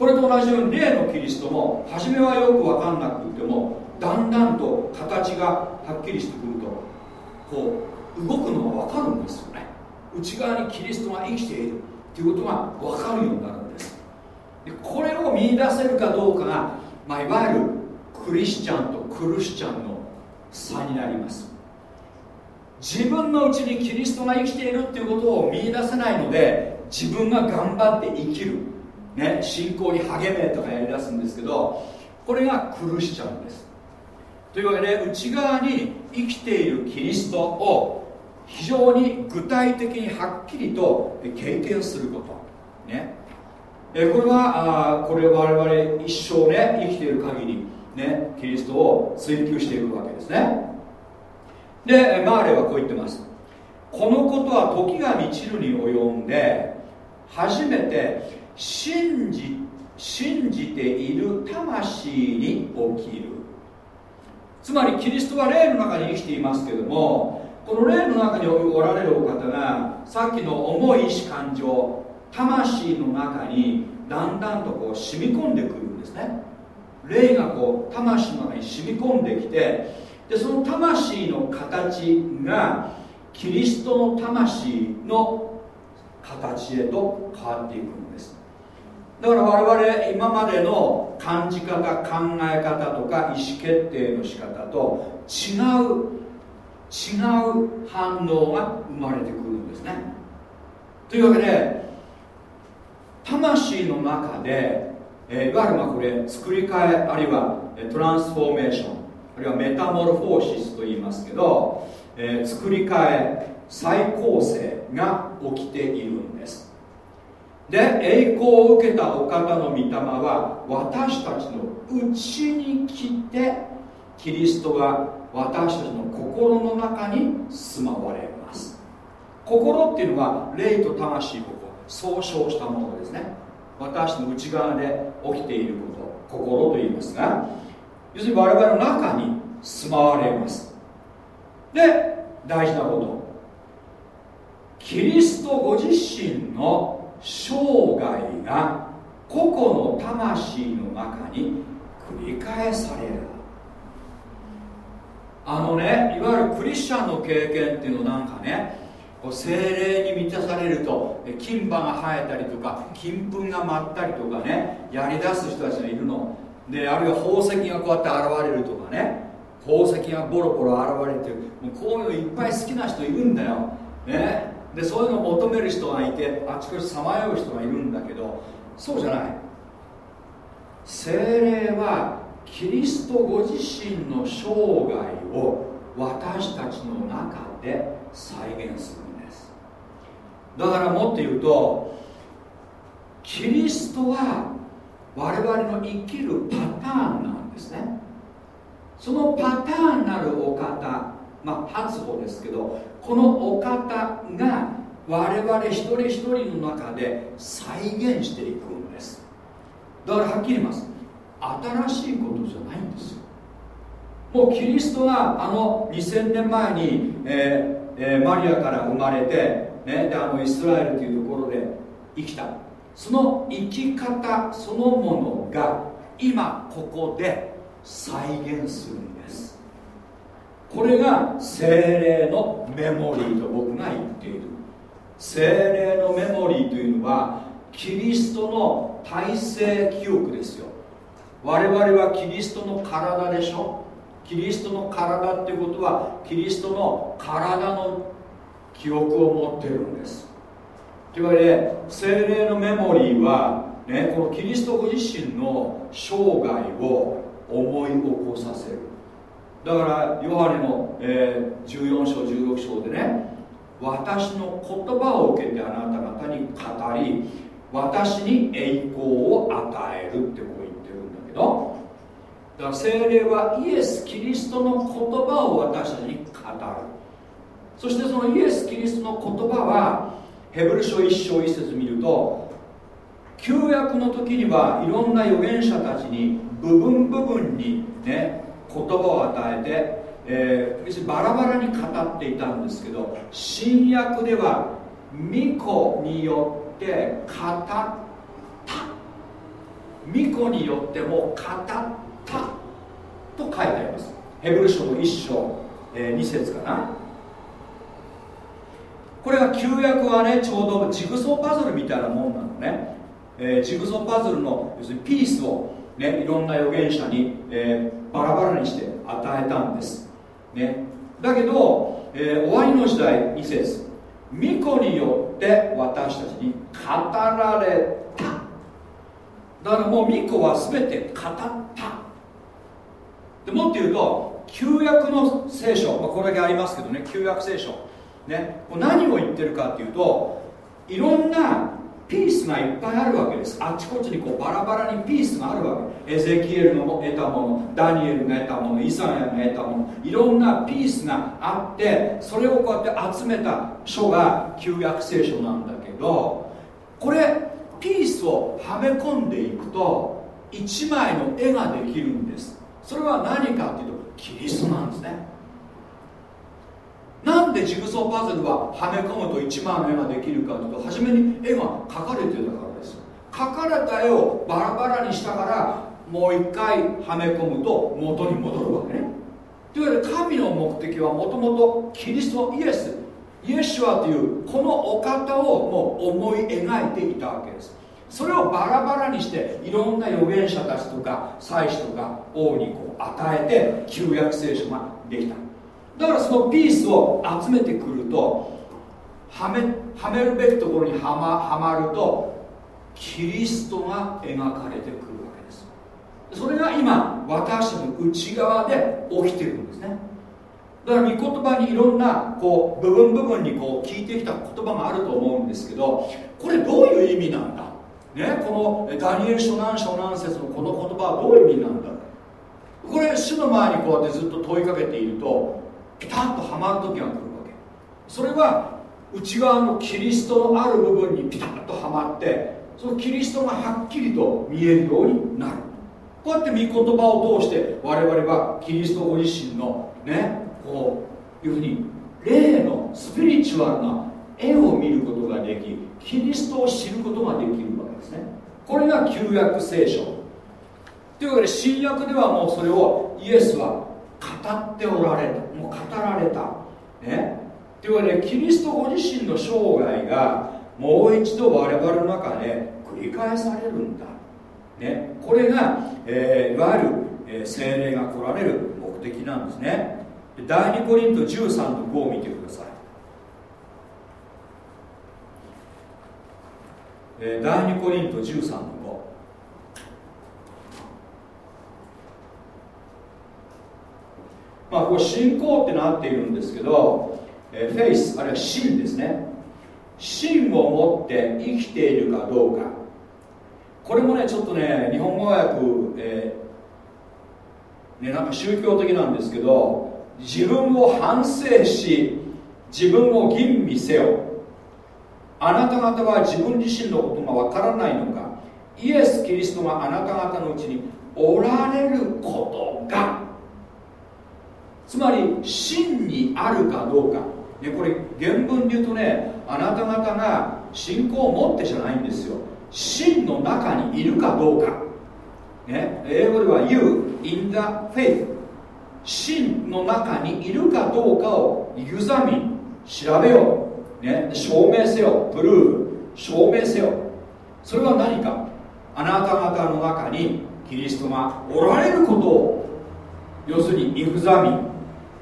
これと同じように霊のキリストも初めはよく分かんなくてもだんだんと形がはっきりしてくるとこう動くのが分かるんですよね。内側にキリストが生きているということが分かるようになるんです。でこれを見出せるかどうかが、まあ、いわゆるクリスチャンとクルスチャンの差になります。自分のうちにキリストが生きているっていうことを見出せないので自分が頑張って生きる、ね、信仰に励めとかやりだすんですけどこれがクルスチャンです。というわけで内側に生きているキリストを非常に具体的にはっきりと経験すること。ね。えこれはあこれ我々一生ね生きている限りねキリストを追求していくわけですね。でマーレはこう言ってます。このことは時が満ちるに及んで初めて信じ信じている魂に起きる。つまりキリストは霊の中に生きていますけどもこの霊の中におられるお方がさっきの重い意志感情魂の中にだんだんとこう染み込んでくるんですね。霊がこう魂の中に染み込んできてでその魂の形がキリストの魂の形へと変わっていくんです。だから我々今までの感じ方考え方とか意思決定の仕方と違う違う反応が生まれてくるんですね。というわけで魂の中で、え、いわゆるまこれ作り変えあるいはトランスフォーメーションあるいはメタモルフォーシスと言いますけど、えー、作り変え再構成が起きているんで栄光を受けたお方の御霊は私たちのうちに来てキリストが私たちの心の中に住まわれます。心っていうのは霊と魂を総称したものですね。私の内側で起きていること心と言いますが要するに我々の中に住まわれます。で大事なこと。キリストご自身の生涯が個々の魂の中に繰り返される。あのねいわゆるクリスチャンの経験っていうのなんかね精霊に満たされると金歯が生えたりとか金粉が舞ったりとかねやりだす人たちがいるの。であるいは宝石がこうやって現れるとかね宝石がボロボロ現れてるもうこういうのいっぱい好きな人いるんだよ。ね。でそういうのを求める人がいてあちこちさまよう人がいるんだけどそうじゃない。精霊はキリストご自身の生涯を私たちの中で再現するんです。だからもっと言うとキリストは我々の生きるパターンなんですね。そのパターンなるお方まあ発語ですけどこのお方が我々一人一人の中で再現していくんです。だからはっきり言います。新しいことじゃないんですよ。もうキリストがあの2000年前に、えーえー、マリアから生まれて、ね、であのイスラエルというところで生きた。その生き方そのものが今ここで再現するんです。これが精霊のメモリーと僕が言っている。精霊のメモリーというのはキリストの体制記憶ですよ。我々はキリストの体でしょ？キリストの体ってことはキリストの体の記憶を持ってるんです。というわけで精霊のメモリーは、ね、このキリストご自身の生涯を思い起こさせる。だからヨハネの、えー、14章16章でね私の言葉を受けてあなた方に語り私に栄光を与えるってこう言ってるんだけどだから精霊はイエス・キリストの言葉を私たちに語る。そしてそのイエス・キリストの言葉はヘブル書1章1節見ると旧約の時にはいろんな預言者たちに部分部分にね言葉を与えて、えー、別にバラバラに語っていたんですけど新約では巫女によって語った。巫女によっても語ったと書いてあります。ヘブル書の1章、えー、2節かな。これが旧約はねちょうどジグソーパズルみたいなもんなのね、えージグソーパズルの要するにピースを、ね、いろんな預言者に、えバラバラにして与えたんです、ね、だけど、えー終わりの時代2節巫女によって私たちに語られた。だからもう巫女は全て語った。でもっと言うと旧約の聖書、まあ、これだけありますけどね旧約聖書、ね、何を言ってるかっていうといろんなピースがいっぱいあるわけです。あちこちにこうバラバラにピースがあるわけ。エゼキエルの得たものダニエルが得たものイザヤが得たものいろんなピースがあってそれをこうやって集めた書が旧約聖書なんだけどこれピースをはめ込んでいくと一枚の絵ができるんです。それは何かっていうとキリストなんですね。なんでジグソーパズルははめ込むと一枚の絵ができるかというと初めに絵が描かれてたからです。描かれた絵をバラバラにしたからもう一回はめ込むと元に戻るわけね。というわけで神の目的はもともとキリストイエス。イエシュアというこのお方をもう思い描いていたわけです。それをバラバラにしていろんな預言者たちとか祭司とか王にこう与えて旧約聖書ができた。だからそのピースを集めてくるとはめはめるべきところにはまはまるとキリストが描かれてくるわけです。それが今私の内側で起きてるんですね。だから御言葉にいろんなこう部分部分にこう聞いてきた言葉があると思うんですけどこれどういう意味なんだ？ねこのダニエル書何章何節のこの言葉はどういう意味なんだ？これ主の前にこうやってずっと問いかけているとピタッとはまる時が来るわけ。それは内側のキリストのある部分にピタッとはまってそのキリストがはっきりと見えるようになる。こうやって御言葉を通して我々はキリストご自身のねこういうふうに霊のスピリチュアルな絵を見ることができキリストを知ることができるわけですね。これが旧約聖書。というわけで新約ではもうそれをイエスは語っておられた。もう語られた。ね？というわけでキリストご自身の生涯がもう一度我々の中で繰り返されるんだ、ね、これが、えーいわゆる、えー精霊が来られる目的なんですね。第2コリント13の5を見てください、えー第2コリント13の5まあ、これ信仰ってなっているんですけど、えーフェイスあるいは真ですね。真を持って生きているかどうか。これもねちょっとね日本語訳、えーね、なんか宗教的なんですけど自分を反省し自分を吟味せよ。あなた方は自分自身のことがわからないのか。イエス・キリストがあなた方のうちにおられることがつまり真にあるかどうか、ね、これ原文で言うとねあなた方が信仰を持ってじゃないんですよ。真の中にいるかどうか、ね、英語では You in the faith 真の中にいるかどうかをユザミン調べよう、ね、証明せよ。プルーブ証明せよ。それは何か。あなた方の中にキリストがおられることを。要するにイグザミ。ン、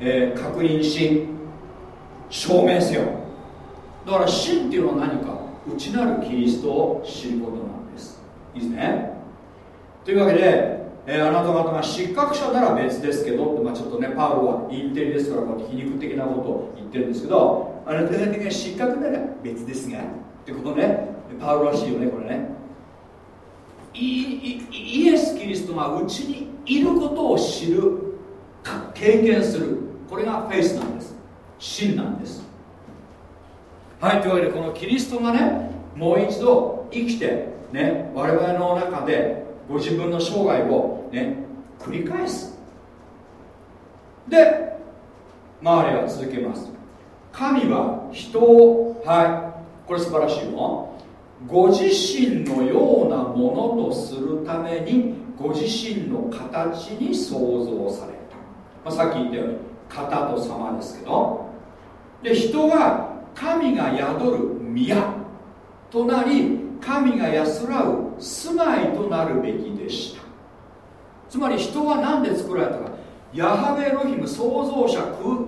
えー確認し証明せよ。だから真っていうのは何か内なるキリストを知ることなんです。いいですね？というわけで、えーあなた方が失格者なら別ですけど、まあ、ちょっとねパウロはインテリですからこうやって皮肉的なことを言ってるんですけどあなた方が失格なら別ですがってことね。パウロらしいよねこれね。イイイエス・キリストがうちにいることを知る経験する。これがフェイスなんです。真なんです。はいというわけでこのキリストがねもう一度生きてね我々の中でご自分の生涯をね繰り返す。で周りは続けます。神は人をはいこれ素晴らしいよご自身のようなものとするためにご自身の形に創造された、まあ、さっき言ったように型と様ですけどで人は神が宿る宮となり神が安らう住まいとなるべきでした。つまり人は何で作られたか。ヤハベエロヒム創造者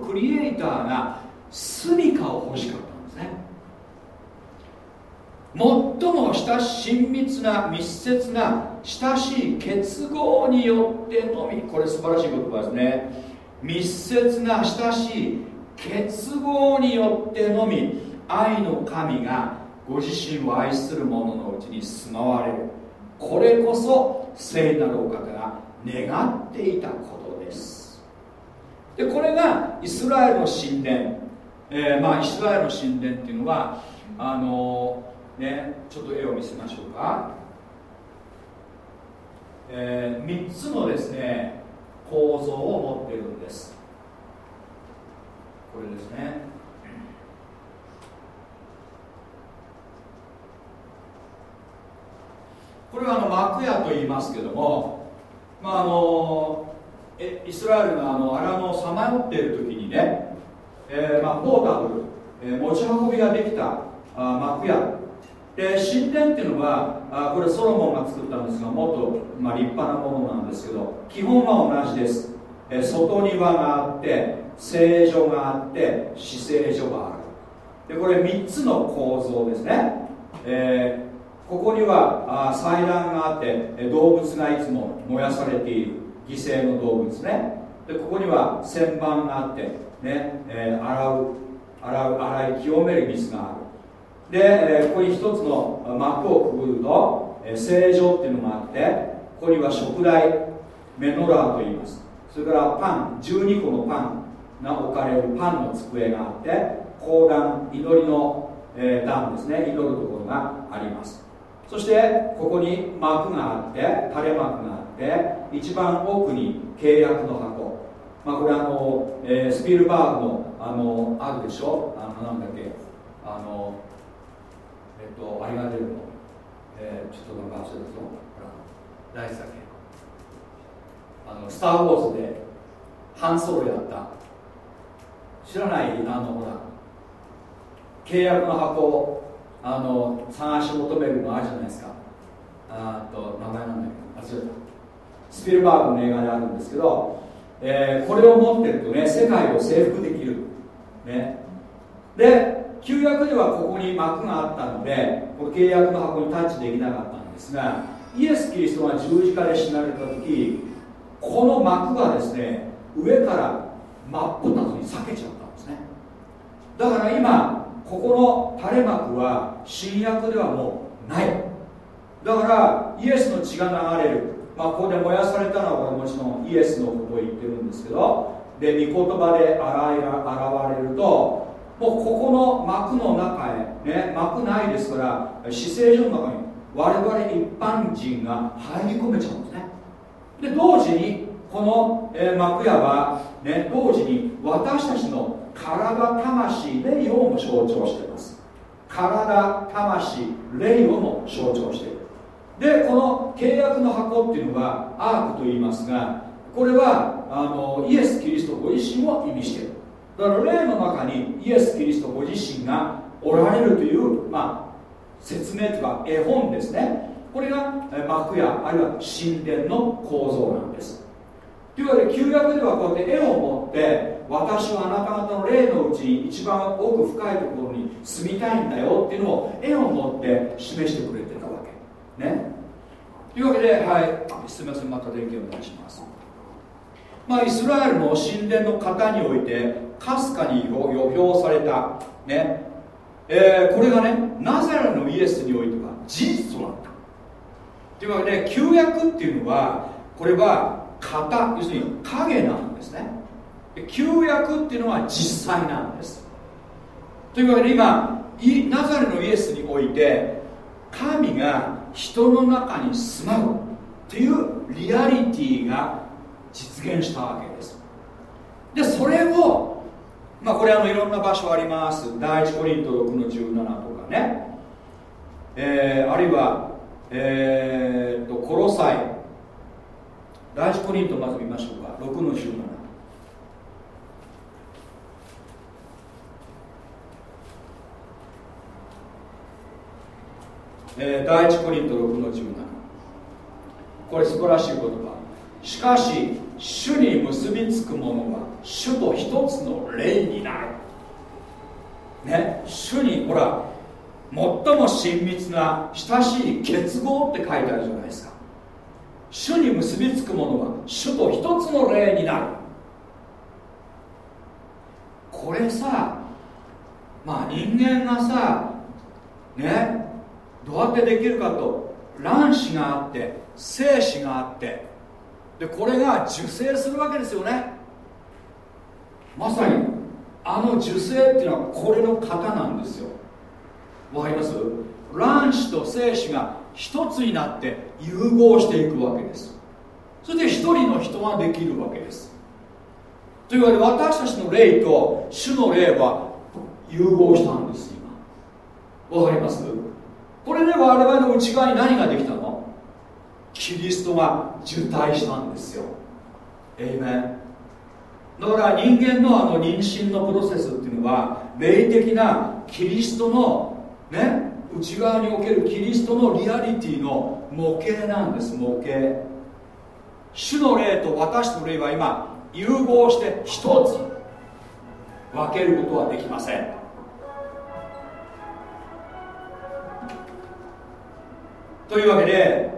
クリエイターが住みかを欲しかったんですね。最も親親密な密接な親しい結合によってのみ。これ素晴らしい言葉ですね。密接な親しい結合によってのみ愛の神がご自身を愛する者のうちに住まわれる。これこそ聖なるお方が願っていたことです。でこれがイスラエルの神殿、えー、まあイスラエルの神殿っていうのはあのー、ねちょっと絵を見せましょうか、えー、3つのですね構造を持っているんです。これですね。これはあの幕屋と言いますけども、まあ、あのえイスラエルがあの荒野をさまよっている時にね、えーまあ、ポータブル、えー、持ち運びができたあ幕屋。で神殿っていうのはあこれソロモンが作ったんですがもっと、まあ、立派なものなんですけど基本は同じです、え、外庭があって聖所があって死聖所がある。でこれ3つの構造ですね、えーここにはあ祭壇があって動物がいつも燃やされている。犠牲の動物ね。でここには旋盤があってね、えー、洗う洗う洗い清める水がある。で、えー、ここに一つの幕をくぐると、えー、聖女っていうのがあってここには食台メノラーと言います。それからパン12個のパンが置かれるパンの机があって講談祈りの、え、段ですね。祈るところがあります。そしてここに幕があって垂れ幕があって一番奥に契約の箱。まあこれあの、えー、スピルバーグのあのあるでしょ？あのなんだっけ？あのっとあれが出るの、えー、ちょっとなんか忘れたぞ大好きだけあのスター・ウォーズでハンソロやった知らないあのほら契約の箱あの探し求めるのあるじゃないですか。あと名前なんだけど忘れた。スピルバーグの映画であるんですけど、えー、これを持ってるとね世界を征服できる、ね、で旧約ではここに幕があったのでこの契約の箱にタッチできなかったんですがイエス・キリストが十字架で死なれた時この幕がですね上から真っ二つに裂けちゃったんですね。だから今ここの垂れ幕は新約ではもうない。だからイエスの血が流れる、まあ、ここで燃やされたのはもちろんイエスのことを言ってるんですけどで御言葉で現れるともうここの幕の中へ、ね、幕ないですから死聖所の中に我々一般人が入り込めちゃうんですね。で同時にこの、え、幕屋は、ね、同時に私たちの体魂霊をも象徴しています。体魂霊をも象徴している。でこの契約の箱っていうのはアークと言いますがこれはあのイエス・キリストご自身を意味している。だから霊の中にイエス・キリストご自身がおられるという、まあ、説明というか絵本ですね。これが幕やあるいは神殿の構造なんです。というわけで旧約ではこうやって絵を持って私はあなた方の霊のうちに一番奥深いところに住みたいんだよっていうのを絵を持って示してくれてたわけ。ね。というわけではい。すみません。また電源お願いします。まあイスラエルの神殿の型においてかすかに予表されたね。えー、これがねナザレのイエスにおいては事実となった。というわけで旧約っていうのはこれは型要するに影なんですね。旧約っていうのは実際なんです。というわけで今ナザレのイエスにおいて神が人の中に住まうっていうリアリティが実現したわけです。でそれをまあこれあのいろんな場所あります。第一コリント6の17とかね、えー、あるいはえー、っとコロサイ。第一コリントまず見ましょうか。6の17えー第一コリント6の17これ素晴らしい言葉。しかし主に結びつく者は主と一つの霊になる。ね主にほら最も親密な親しい結合って書いてあるじゃないですか。主に結びつく者は主と一つの霊になる。これさまあ人間がさねどうやってできるかと卵子があって精子があってでこれが受精するわけですよね。まさにあの受精っていうのはこれの型なんですよ。わかります？卵子と精子が一つになって融合していくわけです。それで一人の人ができるわけです。というわけで私たちの霊と主の霊は融合したんです今。わかります？これで我々の内側に何ができたの？キリストが受胎したんですよ。エイメンだから人間のあの妊娠のプロセスっていうのは霊的なキリストのね内側におけるキリストのリアリティの模型なんです模型。主の霊と私の霊は今融合して一つ。分けることはできません。というわけで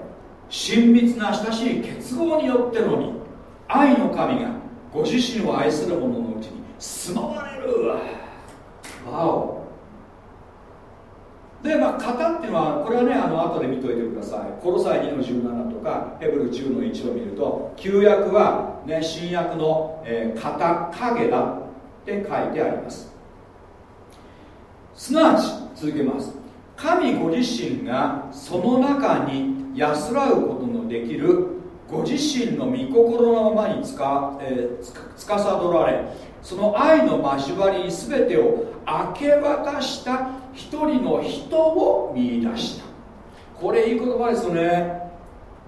親密な親しい結合によってのみ愛の神がご自身を愛する者のうちに住まわれる。わお。でまあ型っていうのはこれはねあの後で見といてください。コロサイ2の17とかヘブル10の1を見ると旧約は、ね、新約の、えー、型影だって書いてあります。すなわち続けます。神ご自身がその中に安らうことのできるご自身の御心のままにつか,、えー、つか司られその愛の交わりに全てを明け渡した一人の人を見出した。これいい言葉ですよね。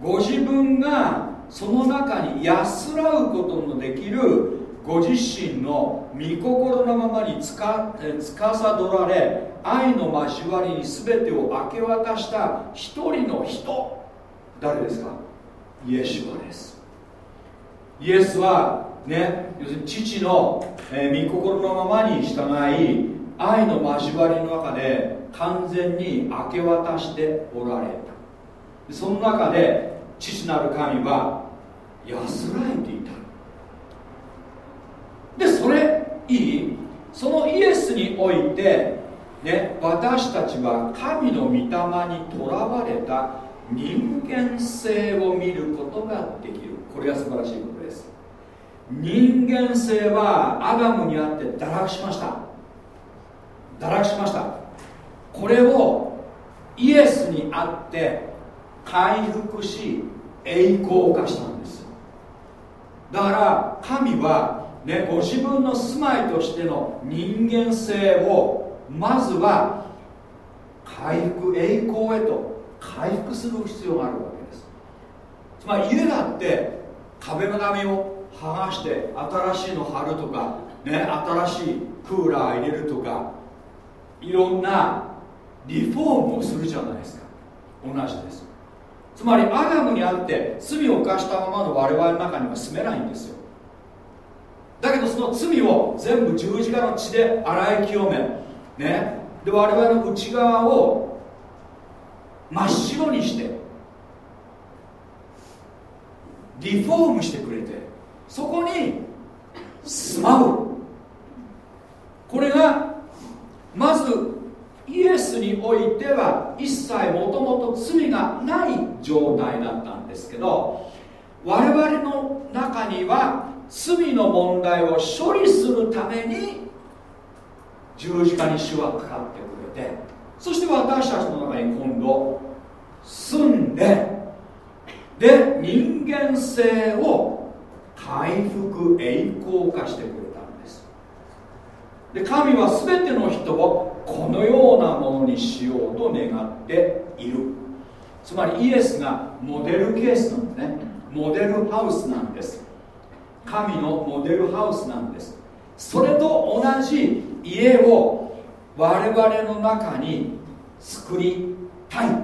ご自分がその中に安らうことのできるご自身の御心のままにつか司られ愛の交わりに全てを明け渡した一人の人。誰ですか？イエシュアです。イエスはね要するに父の、えー、御心のままに従い愛の交わりの中で完全に明け渡しておられた。その中で父なる神は安らいでいた。でそれいい？そのイエスにおいて、ね、私たちは神の御霊にとらわれた人間性を見ることができる。これが素晴らしいことです。人間性はアダムにあって堕落しました。堕落しました。これをイエスにあって回復し栄光化したんです。だから神はねご自分の住まいとしての人間性をまずは回復栄光へと回復する必要があるわけです。つまり家だって壁紙を剥がして新しいの貼るとか、ね、新しいクーラー入れるとかいろんなリフォームをするじゃないですか。同じです。つまりアダムにあって罪を犯したままの我々の中には住めないんですよ。だけどその罪を全部十字架の血で洗い清めね。で我々の内側を真っ白にしてリフォームしてくれてそこに住まう。これがまずイエスにおいては一切もともと罪がない状態だったんですけど我々の中には罪の問題を処理するために十字架に主はかかってくれてそして私たちの中に今度住んでで人間性を回復栄光化してくれたんです。で神は全ての人をこのようなものにしようと願っている。つまりイエスがモデルケースなんですね。モデルハウスなんです。神のモデルハウスなんです。それと同じ家を我々の中に作りたい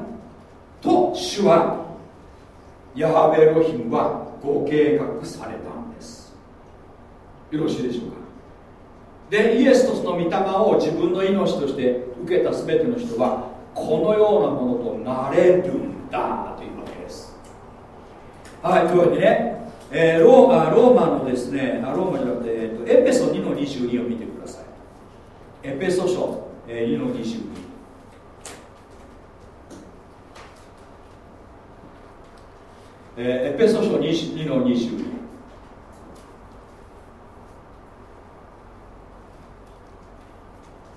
と主はヤハベロヒムはご計画されたんです。よろしいでしょうか？でイエスとその御霊を自分の命として受けた全ての人はこのようなものとなれるんだというわけです。はいというわけでね、えー、ローローマのですねローマじゃなくて、えーと、エペソ2の22を見てください。エペソ書、えー、2の22えー、エペソ書 2, 2の22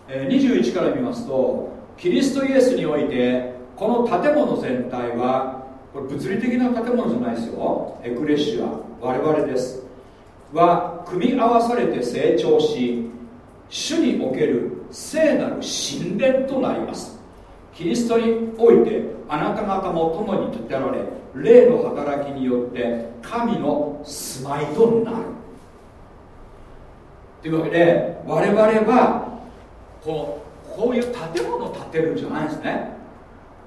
えー、21から見ますとキリストイエスにおいてこの建物全体はこれ物理的な建物じゃないですよ。エクレシア我々です。は組み合わされて成長し主における聖なる神殿となります。キリストにおいてあなた方も共に立てられ霊の働きによって神の住まいとなる。というわけで我々はこうこういう建物を建てるんじゃないんですね。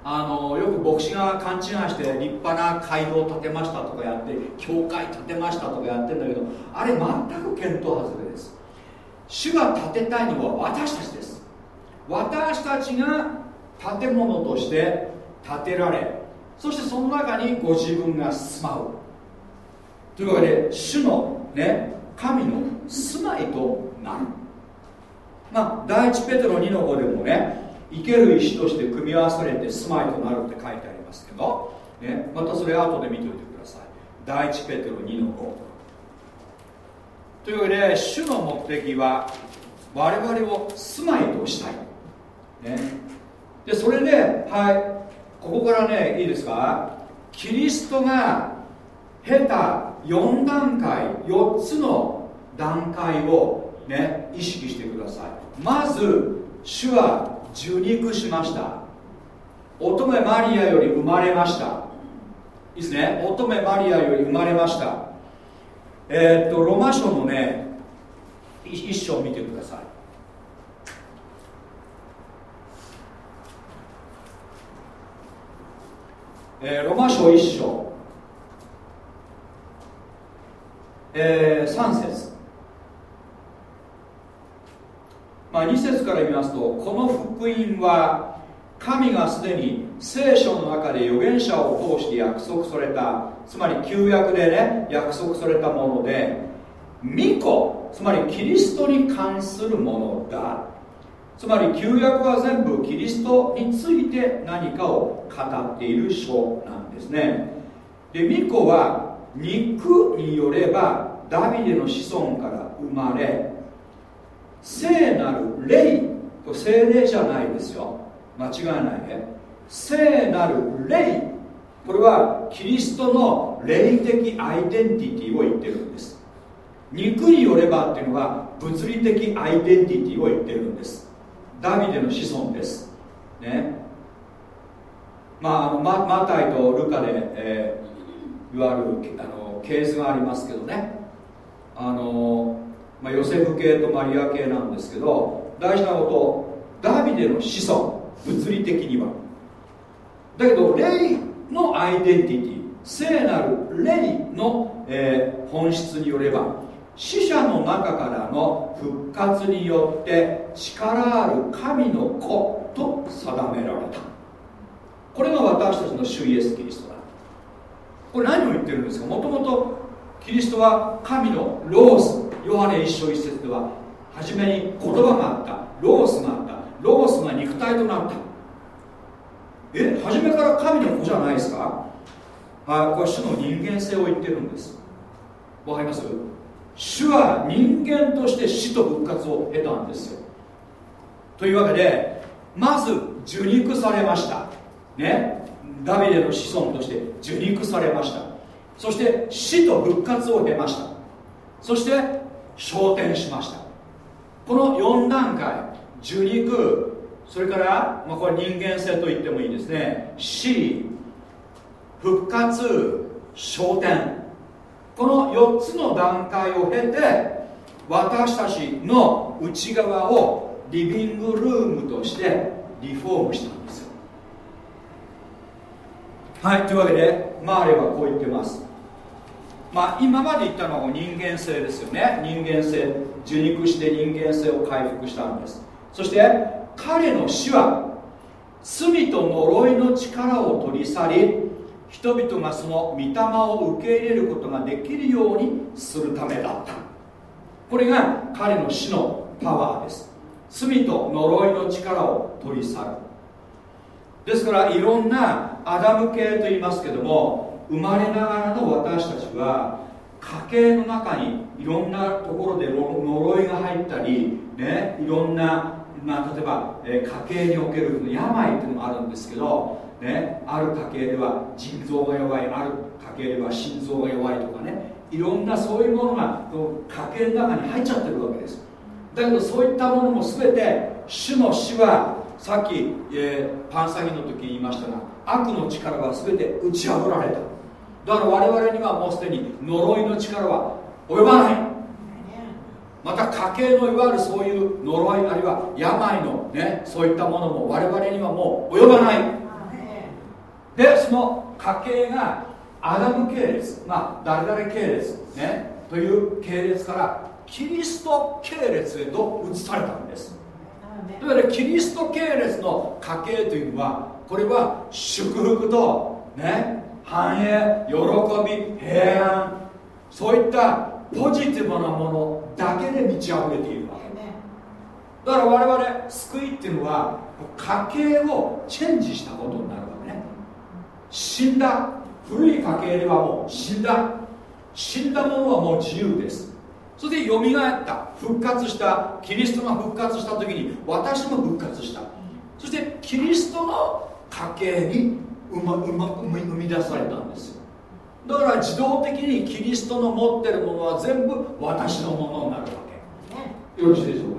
あのよく牧師が勘違いして立派な街道を建てましたとかやって教会建てましたとかやってんだけどあれ全く見当外れです。主が建てたいのは私たちです。私たちが建物として建てられそしてその中にご自分が住まう。というわけで主のね神の住まいとなる。まあ第一ペテロ2の5でもね生ける石として組み合わされて住まいとなるって書いてありますけど、ね、またそれ後で見ておいてください。第一ペテロ2の5というわけで主の目的は我々を住まいとしたい、ね、でそれではいここからねいいですか？キリストが経た4段階4つの段階をね意識してください。まず主は受肉しました。乙女マリアより生まれました。いいですね。乙女マリアより生まれました。えー、っとロマ書のね一章見てください。えー、ロマ書一章、えー、3節。まあ、2節から見ますとこの福音は神がすでに聖書の中で預言者を通して約束された。つまり旧約でね約束されたもので巫女つまりキリストに関するものだ。つまり旧約は全部キリストについて何かを語っている書なんですね。で巫女は肉によればダビデの子孫から生まれ聖なる霊これ聖霊じゃないですよ。間違いないね。聖なる霊。これはキリストの霊的アイデンティティを言ってるんです。肉によればっていうのは物理的アイデンティティを言ってるんです。ダビデの子孫です。ね。まあママタイとルカで、えー、いわゆるあの系図がありますけどね。あのまあ、ヨセフ系とマリア系なんですけど大事なことダビデの子孫物理的には。だけど霊のアイデンティティ聖なる霊の、えー、本質によれば死者の中からの復活によって力ある神の子と定められた。これが私たちの主イエス・キリストだ。これ何を言ってるんですか？もともとキリストは神のロース。ヨハネ一章一節では初めに言葉があったロースがあったロースが肉体となった。え初めから神の子じゃないですか？はいこれ主の人間性を言ってるんです。わかります？主は人間として死と復活を得たんですよ。というわけでまず受肉されました。ね？ダビデの子孫として受肉されました。そして死と復活を得ました。そして昇天しました。この4段階受肉それから、まあ、これ人間性と言ってもいいですね。死復活昇天。この4つの段階を経て私たちの内側をリビングルームとしてリフォームしたんです。よはいというわけでマーレはこう言ってます。まあ今まで言ったのは人間性ですよね。人間性受肉して人間性を回復したんです。そして彼の死は罪と呪いの力を取り去り人々がその御霊を受け入れることができるようにするためだった。これが彼の死のパワーです。罪と呪いの力を取り去る。ですからいろんなアダム系と言いますけども生まれながらの私たちは家系の中にいろんなところで呪いが入ったり、ね、いろんな、まあ、例えば、えー、家系における病っていうのもあるんですけど、ね、ある家系では腎臓が弱いある家系では心臓が弱いとかねいろんなそういうものが家系の中に入っちゃってるわけです。だけどそういったものも全て主の死はさっき、えー、パンサギの時に言いましたが悪の力は全て打ち破られた。だから我々にはもうすでに呪いの力は及ばない。また家計のいわゆるそういう呪いあるいは病のねそういったものも我々にはもう及ばない。でその家系がアダム系列まあ誰々系列ねという系列からキリスト系列へと移されたんです。というわけでキリスト系列の家系というのはこれは祝福とね繁栄喜び平安。そういったポジティブなものだけで満ち溢れているわけ。だから我々救いっていうのは家系をチェンジしたことになるわけね。死んだ。古い家系ではもう死んだ。死んだものはもう自由です。そしてよみがえった。復活した。キリストが復活した時に私も復活した。そしてキリストの家系に生,、ま生ま生み出されたんですよ。だから自動的にキリストの持ってるものは全部私のものになるわけ。よろしいでしょうか？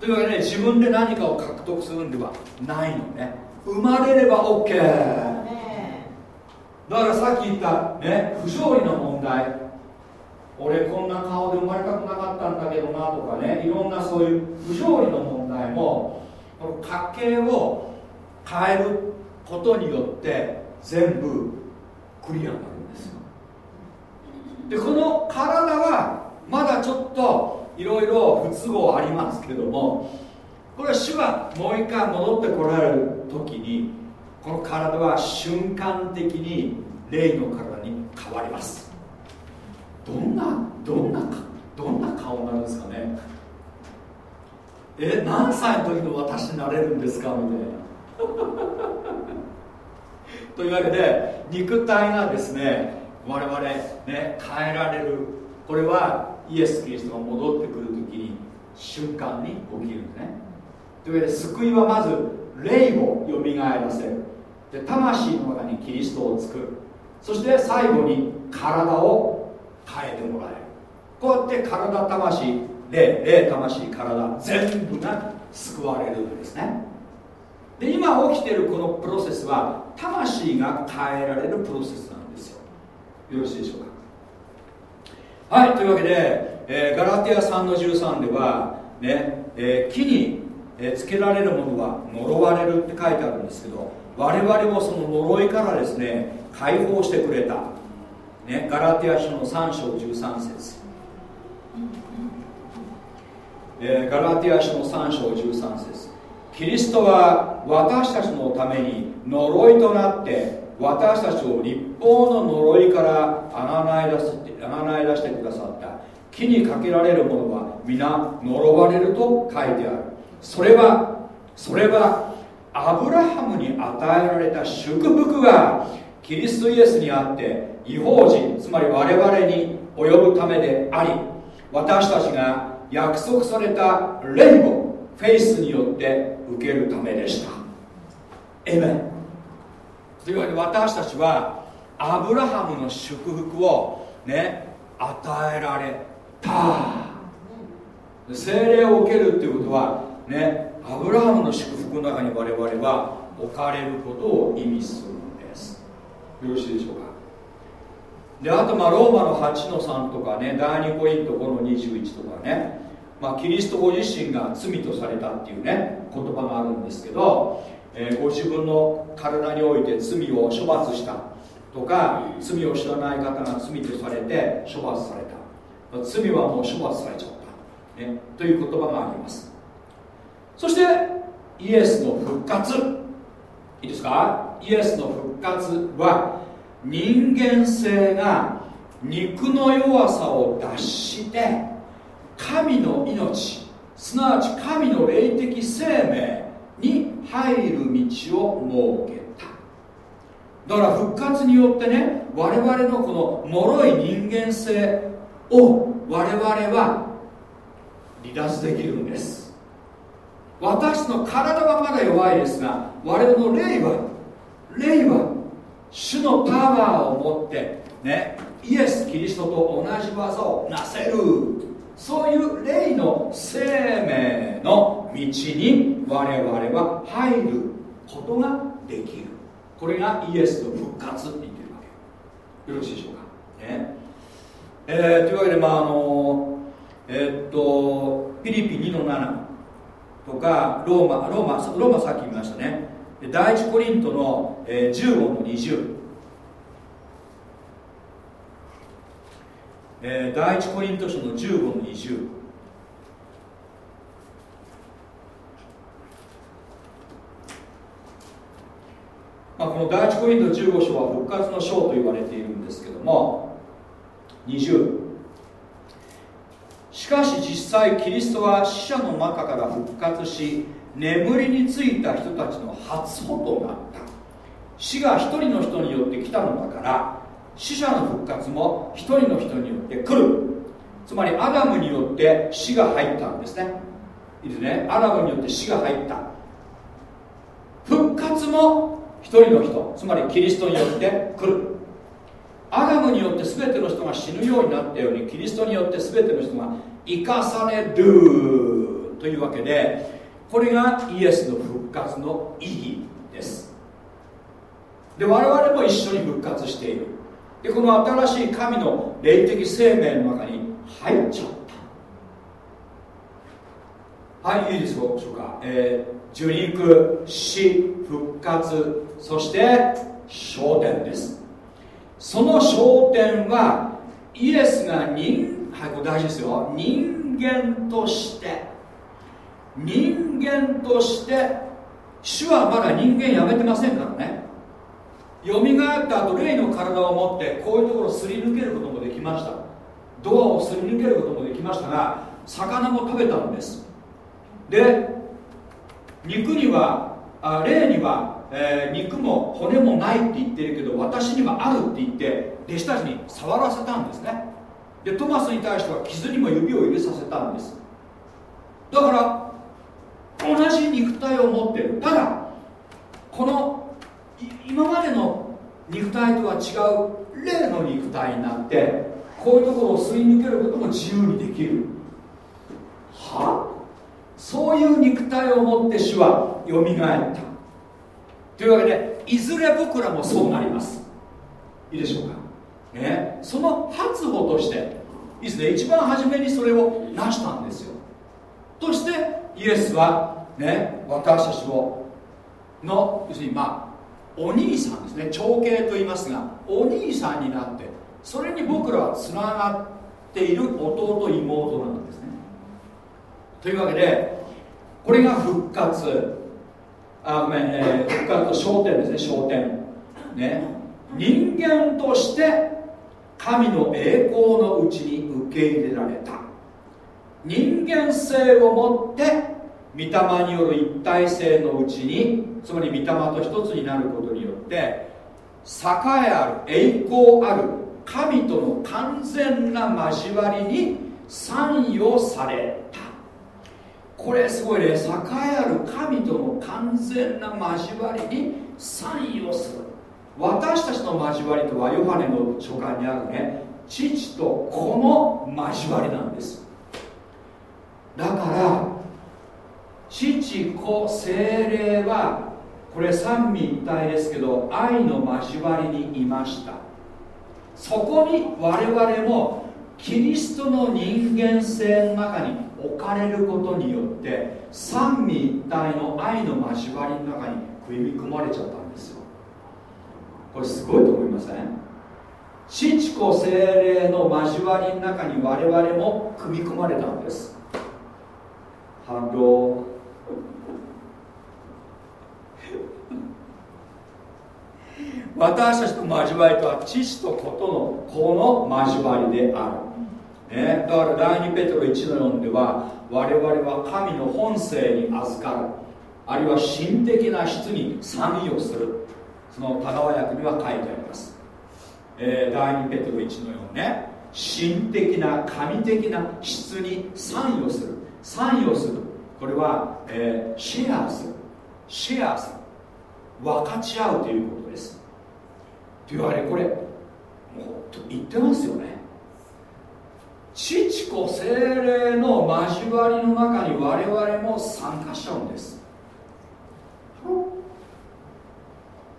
というわけで、ね、自分で何かを獲得するんではないのね。生まれれば OK だからさっき言ったね不条理の問題。俺こんな顔で生まれたくなかったんだけどなとかねいろんなそういう不条理の問題もこの家計を変えることによって全部クリアになるんですよ。でこの体はまだちょっといろいろ不都合ありますけどもこれは主はもう一回戻ってこられる時にこの体は瞬間的に霊の体に変わります。どんなどんなどんな顔になるんですかね。え何歳の時の私になれるんですかみたいな。というわけで肉体がですね我々ね変えられる。これはイエス・キリストが戻ってくる時に瞬間に起きるんですね。というわけで救いはまず霊をよみがえらせる。で魂の中にキリストを作るそして最後に体を変えてもらえる。こうやって体魂霊霊魂体全部が救われるんですね。で今起きているこのプロセスは魂が変えられるプロセスなんですよ。よろしいでしょうか？はいというわけで、えー、ガラティア3の13では、ねえー、木に、えー、つけられるものは呪われるって書いてあるんですけど我々もその呪いからですね解放してくれた、ね、ガラティア書の3章13節。えー、ガラティア書の3章13節キリストは私たちのために呪いとなって私たちを立法の呪いからあがない出してあがない出してくださった。木にかけられるものは皆呪われると書いてある。それはそれはアブラハムに与えられた祝福がキリストイエスにあって違法人つまり我々に及ぶためであり私たちが約束された霊をフェイスによって受けるためでした。エメンというわけで私たちはアブラハムの祝福をね与えられた。精霊を受けるっていうことはねアブラハムの祝福の中に我々は置かれることを意味するんです。よろしいでしょうか？であとまあローマの8の3とかね第2コイント5の21とかねまあ、キリストご自身が罪とされたっていうね言葉があるんですけど、えーご自分の体において罪を処罰したとか罪を知らない方が罪とされて処罰された。罪はもう処罰されちゃった、ね、という言葉があります。そしてイエスの復活。いいですか？イエスの復活は人間性が肉の弱さを脱して神の命すなわち神の霊的生命に入る道を設けた。だから復活によってね我々のこの脆い人間性を我々は離脱できるんです。私の体はまだ弱いですが我々の霊は霊は主のパワーを持ってねイエス・キリストと同じ技をなせる。そういう霊の生命の道に我々は入ることができる。これがイエスの復活って言ってるわけ。よろしいでしょうか？ね。えーというわけでまああのえーっとピリピン2の7とかローマローマローマさっき見ましたね。第一コリントの、15の20えー第一コリント書の15の20まあ、この第一コリント15章は復活の章と言われているんですけども20しかし実際キリストは死者の中から復活し眠りについた人たちの初歩となった。死が一人の人によって来たのだから死者の復活も一人の人によって来る。つまりアダムによって死が入ったんですね。いいですね。アダムによって死が入った。復活も一人の人。つまりキリストによって来る。アダムによって全ての人が死ぬようになったようにキリストによって全ての人が生かされる。というわけでこれがイエスの復活の意義です。で我々も一緒に復活している。でこの新しい神の霊的生命の中に入っちゃった。はいいいですでしょうか、えー、受肉死復活。そして昇天です。その昇天はイエスが人はいこれ大事ですよ。人間として。人間として主はまだ人間やめてませんからね。よみがえった後霊の体を持ってこういうところをすり抜けることもできました。ドアをすり抜けることもできましたが魚も食べたんです。で肉にはあ霊には、えー肉も骨もないって言ってるけど私にはあるって言って弟子たちに触らせたんですね。でトマスに対しては傷にも指を入れさせたんです。だから同じ肉体を持ってる。ただこの今までの肉体とは違う霊の肉体になってこういうところをすり抜けることも自由にできる。は？そういう肉体を持って主はよみがえった。というわけでいずれ僕らもそうなります。いいでしょうか、ね、その発歩としていいですね。一番初めにそれを成したんですよ。としてイエスはね私たちをの要するにまあお兄さんですね。長兄と言いますがお兄さんになってそれに僕らはつながっている弟妹なんですね。というわけでこれが復活。あごめん、えー復活と焦点ですね焦点。ね。人間として神の栄光のうちに受け入れられた。人間性を持って御霊による一体性のうちにつまり御霊と一つになることによって栄えある栄光ある神との完全な交わりに参与された。これすごいね。栄えある神との完全な交わりに参与する。私たちの交わりとはヨハネの書簡にあるね。父と子の交わりなんです。だから父子精霊はこれ三位一体ですけど愛の交わりにいました。そこに我々もキリストの人間性の中に置かれることによって三位一体の愛の交わりの中に組み込まれちゃったんですよ。これすごいと思いません？父子精霊の交わりの中に我々も組み込まれたんです。ハロー私たちの交わりとは父と子とのこの交わりである、ね、だから第2ペトロ1の4では我々は神の本性に預かる。あるいは心的な質に参与する。その田川訳には書いてあります、えー、第2ペトロ1の4ね心的な神的な質に参与する。参与する。これは、えー、シェアする。シェアする。分かち合うということ。というわけでこれもう言ってますよね。父子精霊の交わりの中に我々も参加しちゃうんです。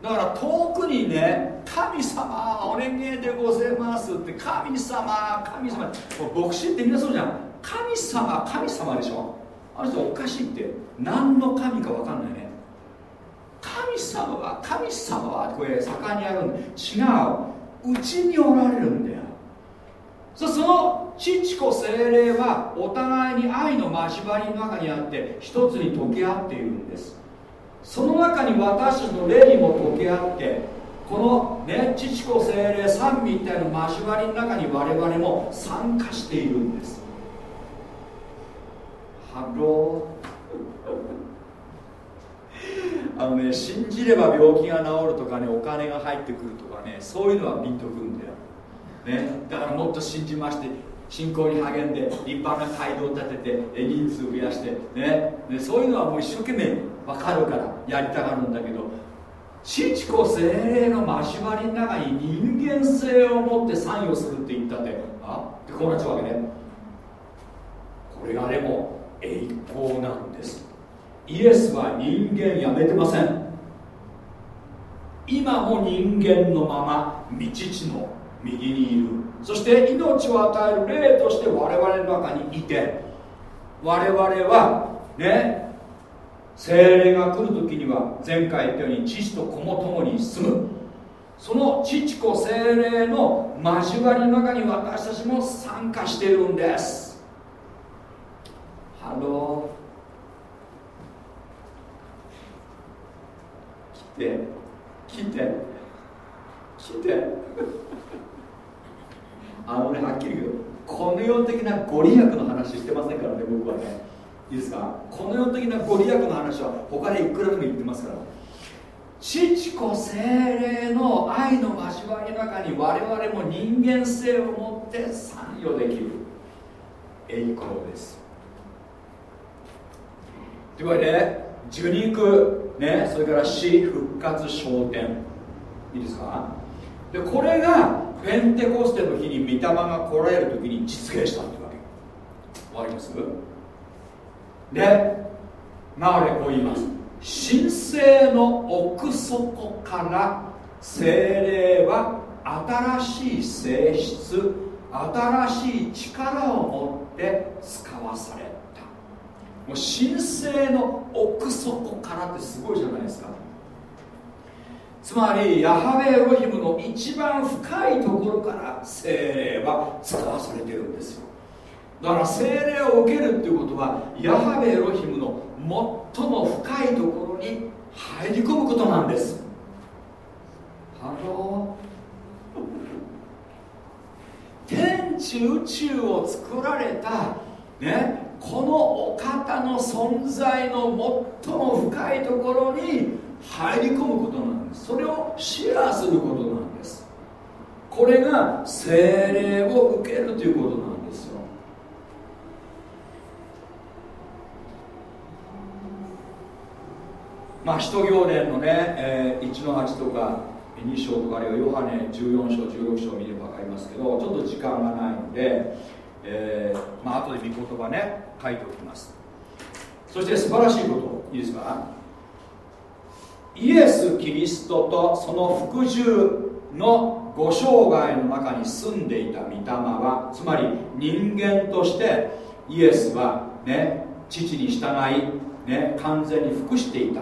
だから遠くにね神様お願いでございますって神様神様牧師ってみんなそうじゃん。神様神様でしょ？あの人おかしいって。何の神か分かんないね。神様は神様はこれ盛んにあるんで違う。うちにおられるんだよ。その父子精霊はお互いに愛の交わりの中にあって一つに溶け合っているんです。その中に私たちの霊にも溶け合ってこのね父子精霊三位一体の交わりの中に我々も参加しているんです。ハロー。あのね信じれば病気が治るとかねお金が入ってくるとかねそういうのはピンとくるんだよ。ね、だからもっと信じまして信仰に励んで立派な会堂を建てて人数を増やしてねでそういうのはもう一生懸命分かるからやりたがるんだけど父子精霊の交わりの中に人間性を持って参与するって言ったってあ？ってこうなっちゃうわけね。これがでも栄光なんです。イエスは人間やめてません。今も人間のまま未知の右にいる。そして命を与える霊として我々の中にいて我々はね精霊が来る時には前回言ったように父と子も共に住む。その父子精霊の交わりの中に私たちも参加しているんです。ハロー。来て来て。来て。あのねはっきり言うこの世的なご利益の話してませんからね僕はね。いいですか？この世的なご利益の話は他でいくらでも言ってますから。父子精霊の愛の交わりの中に我々も人間性を持って参与できる栄光です。というわけで受肉ねそれから死復活昇天。いいですか？でこれがペンテコステの日に御霊が来られる時に実現したってわけ。わかります？でマーレこう言います？神聖の奥底から精霊は新しい性質新しい力を持って使わされもう神聖の奥底からってすごいじゃないですか。つまりヤハベエロヒムの一番深いところから精霊は使わされてるんですよ。だから精霊を受けるっていうことはヤハウェエロヒムの最も深いところに入り込むことなんです。ハロー。天地宇宙を作られたねこのお方の存在の最も深いところに入り込むことなんです。それをシェアすることなんです。これが精霊を受けるということなんですよ。まあ使徒行伝のね、えー、1の8とか2章とかあるいはヨハネ14章16章を見れば分かりますけどちょっと時間がないので、えー、まあ後で御言葉ね書いておきます。そして素晴らしいこと。いいですか？イエス・キリストとその服従のご生涯の中に住んでいた御霊はつまり人間としてイエスはね父に従い、ね、完全に服していた。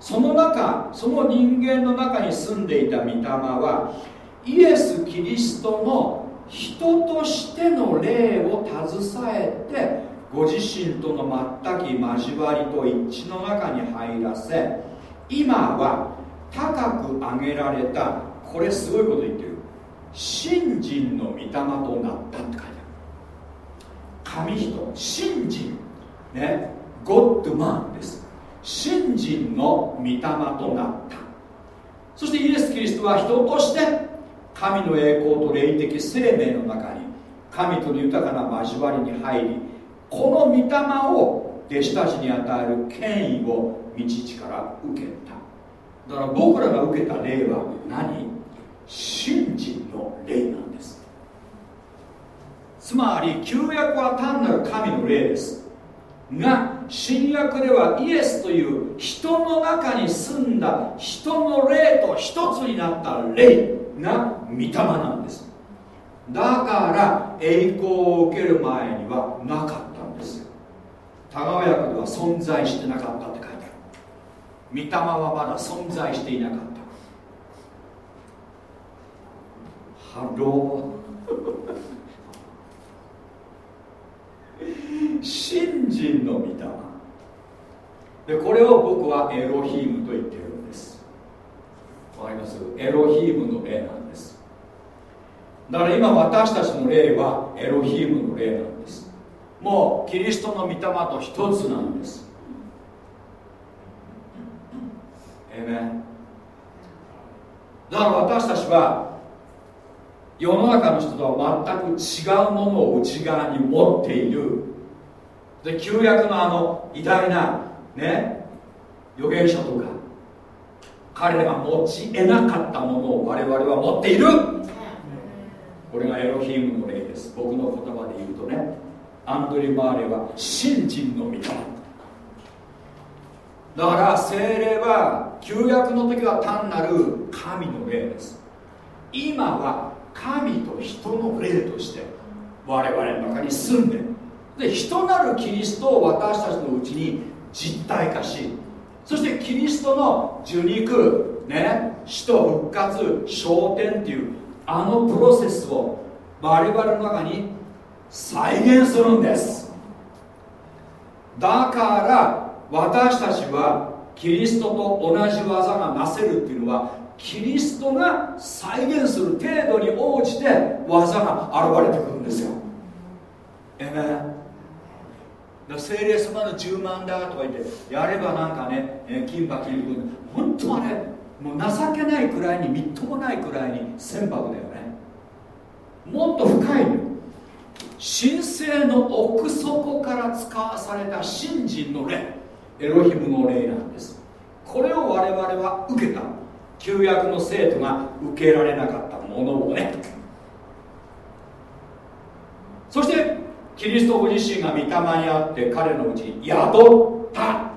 その中その人間の中に住んでいた御霊はイエス・キリストの人としての霊を携えてご自身との全き交わりと一致の中に入らせ今は高く上げられたこれすごいこと言ってる。信心の御霊となったって書いてある。神人信心。ね。ゴッドマンです。信心の御霊となった。そしてイエス・キリストは人として神の栄光と霊的生命の中に神との豊かな交わりに入りこの御霊を弟子たちに与える権威を道父から受けた。だから僕らが受けた霊は何？信心の霊なんです。つまり旧約は単なる神の霊です。が新約ではイエスという人の中に住んだ人の霊と一つになった霊。が御霊なんです。だから栄光を受ける前にはなかったんです。田川役では存在してなかったって書いてある。御霊はまだ存在していなかった。ハロー。信心の御霊。でこれを僕はエロヒームと言っているわります？エロヒームの霊なんです。だから今私たちの霊はエロヒームの霊なんです。もうキリストの御霊と一つなんです。えめだから私たちは世の中の人とは全く違うものを内側に持っている。で旧約のあの偉大なね預言者とか彼らが持ち得なかったものを我々は持っている。これがエロヒームの例です。僕の言葉で言うとねアンドリュ・マーレは信心の御霊。だから精霊は旧約の時は単なる神の霊です。今は神と人の霊として我々の中に住んでで人なるキリストを私たちのうちに実体化しそしてキリストの受肉ね死と復活昇天っていうあのプロセスを我々の中に再現するんです。だから私たちはキリストと同じ技がなせるっていうのはキリストが再現する程度に応じて技が現れてくるんですよ。えめ精霊様の10万だとか言ってやればなんかね、えー、金箔本当はねもう情けないくらいにみっともないくらいに船舶だよね。もっと深いの。神聖の奥底から使わされた信心の霊。エロヒムの霊なんです。これを我々は受けた。旧約の生徒が受けられなかったものをね。そしてキリストご自身が御霊にあって彼のうちに宿った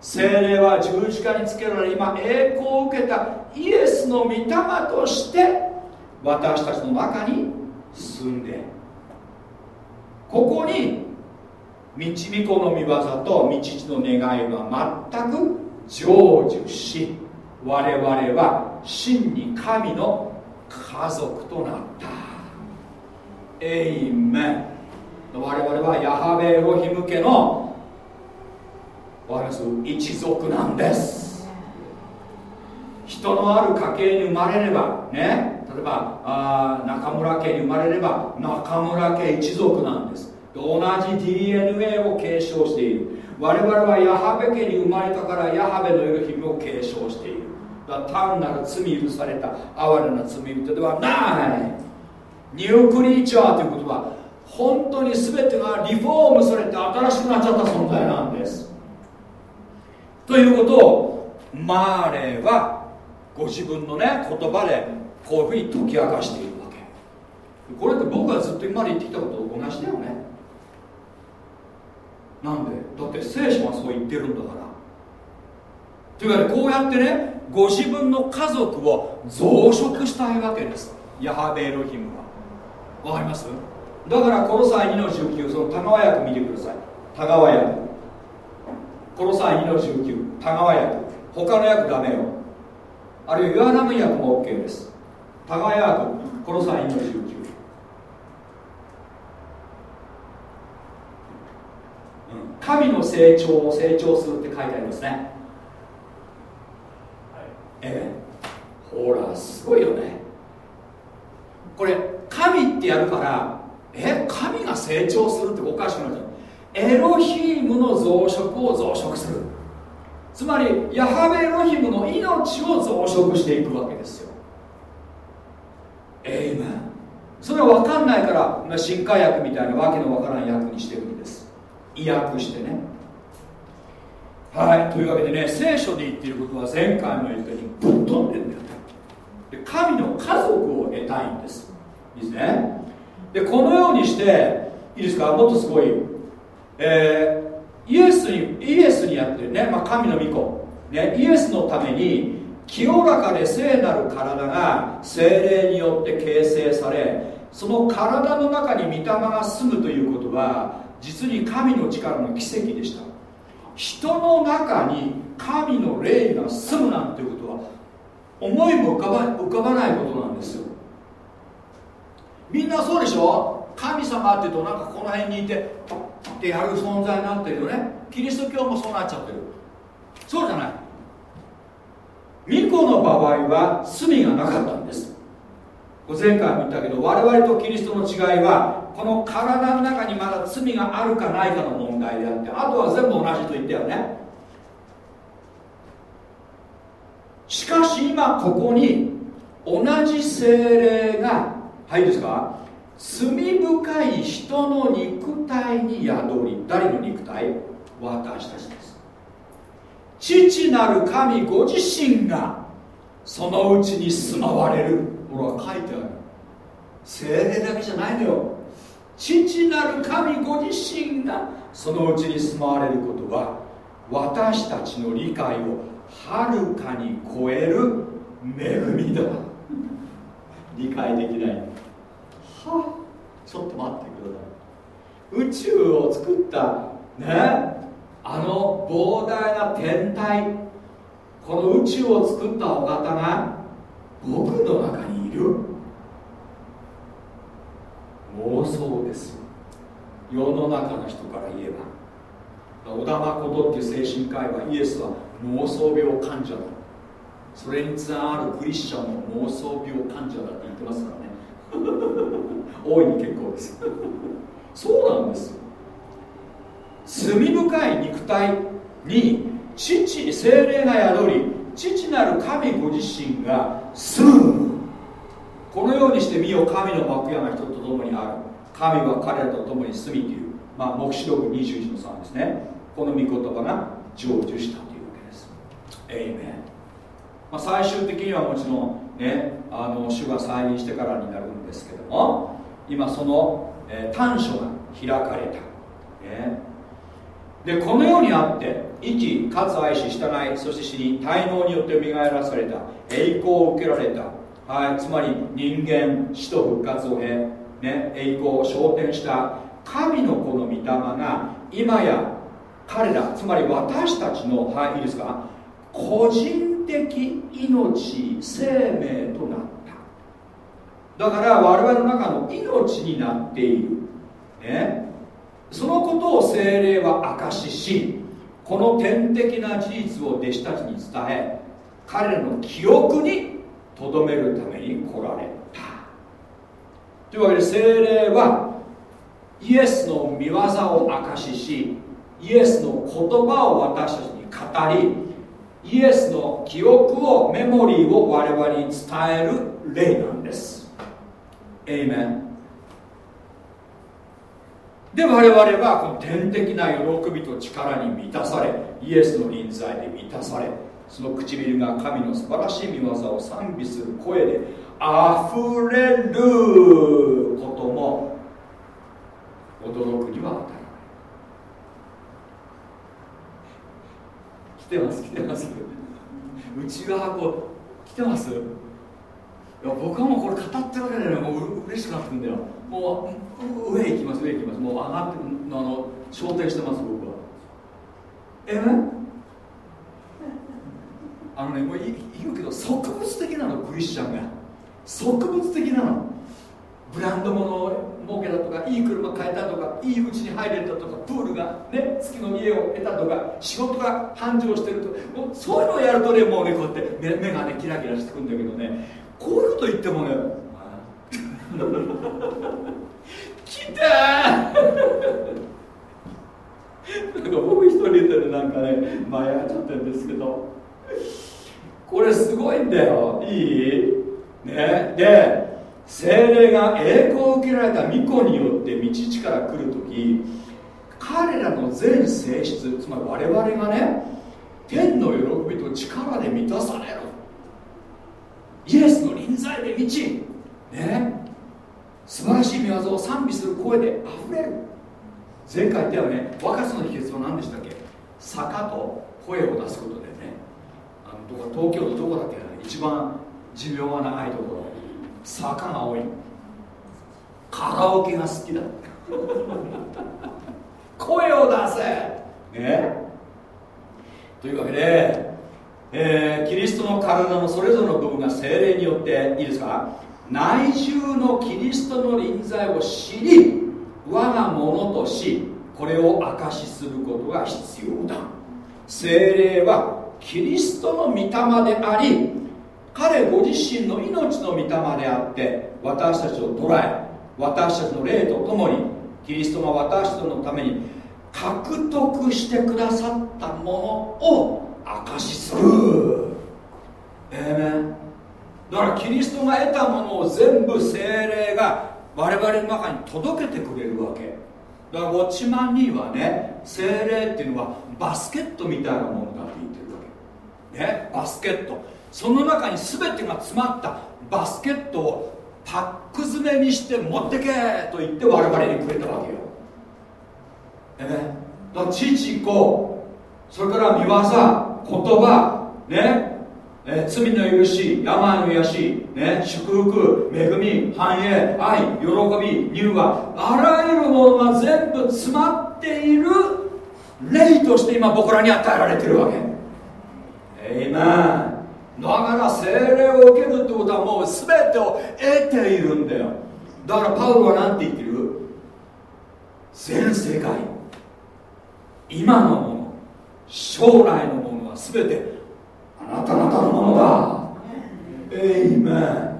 精霊は十字架につけられ今栄光を受けたイエスの御霊として私たちの中に住んでここに導み子の御業と道父の願いは全く成就し我々は真に神の家族となったエイメン我々はヤハベエロヒム家の我々の一族なんです。人のある家系に生まれればね例えばあ中村家に生まれれば中村家一族なんです。同じ DNA を継承している。我々はヤハベ家に生まれたからヤハベのエロヒムを継承している。だ単なる罪許された哀れな罪人ではない。ニュークリーチャーということは本当に全てがリフォームされて新しくなっちゃった存在なんです。ということをマーレーはご自分のね言葉でこういうふうに解き明かしているわけ。これって僕がずっと今まで言ってきたことと同じだよね。なんで？だって聖書はそう言ってるんだから。というわけでこうやってねご自分の家族を増殖したいわけです。ヤハベエロヒムは。わかります？だからこの際2の19その田川役見てください。田川役。この際2の19田川役。他の役ダメよ。あるいは岩波役も OK です。田川役この際2の19神の成長を成長するって書いてありますね、はい、ええ。ほらすごいよね。これ神ってやるからえ神が成長するっておかしくなっちゃうエロヒームの増殖を増殖する。つまりヤハベエロヒムの命を増殖していくわけですよ。エイメン。それは分かんないから新化薬みたいなわけのわからん薬にしてるんです。意訳してね。はい。というわけでね聖書で言ってることは前回も言ったようにぶっ飛んでるんだよで神の家族を得たいんです。いですね。でこのようにしていいですか？もっとすごい、えー、イエスにイエスにやってね、まあ、神の御子、ね、イエスのために清らかで聖なる体が精霊によって形成されその体の中に御霊が住むということは実に神の力の奇跡でした。人の中に神の霊が住むなんていうことは思いも浮かば浮かばないことなんですよ。みんなそうでしょ？神様っていうとなんかこの辺にいてってやる存在になってるよね。キリスト教もそうなっちゃってる。そうじゃない。巫女の場合は罪がなかったんです。前回も言ったけど我々とキリストの違いはこの体の中にまだ罪があるかないかの問題であってあとは全部同じと言ったよね。しかし今ここに同じ精霊がはいですか？罪深い人の肉体に宿り誰の肉体？私たちです。父なる神ご自身がそのうちに住まわれる。ほら書いてある。精霊だけじゃないのよ。父なる神ご自身がそのうちに住まわれることは私たちの理解をはるかに超える恵みだ。理解できない。はちょっと待ってください。宇宙を作ったね？あの膨大な天体。この宇宙を作ったお方が僕の中にいる。妄想です。世の中の人から言えば小田誠っていう精神科医はイエスは妄想病患者だそれにつながるクリスチャンも妄想病患者だって言ってますからね。大いに結構です。そうなんです。罪深い肉体に父精霊が宿り父なる神ご自身が住む。このようにして見よ神の幕屋が人と共にある。神は彼らと共に住みという、まあ、黙示録21の3ですね。この御言葉が成就したというわけです。エイメン、まあ、最終的にはもちろんねあの主が再臨してからになるんですけども今その、えー、短所が開かれた、ね、でこのようにあって生きかつ愛し従いそして死に滞納によって蘇らされた。栄光を受けられた。はい、つまり人間死と復活を経、ね、栄光を昇天した。神の子の御霊が今や彼らつまり私たちのはいいいですか？個人的命生命となった。だから我々の中の命になっている、ね、そのことを精霊は証ししこの天的な事実を弟子たちに伝え彼らの記憶にとどめるために来られた。というわけで精霊はイエスの見業を証ししイエスの言葉を私たちに語りイエスの記憶をメモリーを我々に伝える霊なんです。エイメンで我々はこの天的な喜びと力に満たされイエスの臨在で満たされその唇が神の素晴らしい見業を賛美する声で溢れることも驚くには当たらない来てます来てます。内側こう来てます？いや僕はもうこれ語ってるだけで、ね、もう嬉しくなってくんだよ。もう上行きます上行きます。もう上がってあの昇天してます僕は。え？あのねもう言うけど植物的なのクリスチャンが。植物的なの。ブランド物を儲けたとかいい車買えたとかいいうちに入れたとかプールがね月の家を得たとか仕事が繁盛してるともうそういうのをやるとねもうねこうやって目目がねキラキラしてくるんだけどね。こういうこと言ってもね来たなんか僕一人でなんかね舞い上がっちゃってるんですけど。これすごいんだよ。いい？ね。で精霊が栄光を受けられた巫女によって道地から来るとき彼らの全性質つまり我々がね天の喜びと力で満たされる。イエスの臨在で満ちね。素晴らしい見業を賛美する声であふれる。前回言ったよね若さの秘訣は何でしたっけ？坂と声を出すことでね。あのどこ東京都どこだっけな？一番寿命が長いところ。坂が多い。カラオケが好きだ。声を出せ。ね。というわけで、えー、キリストの体のそれぞれの部分が精霊によっていいですか？内住のキリストの臨在を知り我がものとしこれを証しすることが必要だ。精霊はキリストの御霊であり彼ご自身の命の御霊であって私たちを捉え私たちの霊とともにキリストが私たちのために獲得してくださったものを証しする。ええねだからキリストが得たものを全部精霊が我々の中に届けてくれるわけ。だからウォッチマンにはね精霊っていうのはバスケットみたいなものだって言ってるわけ。ねバスケット。その中に全てが詰まったバスケットをパック詰めにして持ってけと言って我々にくれたわけよ。え？ねだから父子それから見業言葉ね？え？罪の許し病の癒し、ね、祝福恵み繁栄愛喜び乳和あらゆるものが全部詰まっている霊として今僕らに与えられてるわけ。えいまだから精霊を受けるってことはもう全てを得ているんだよ。だからパウロは何て言ってる？全世界今のもの将来のものは全てあなた方のものだ。エイメン。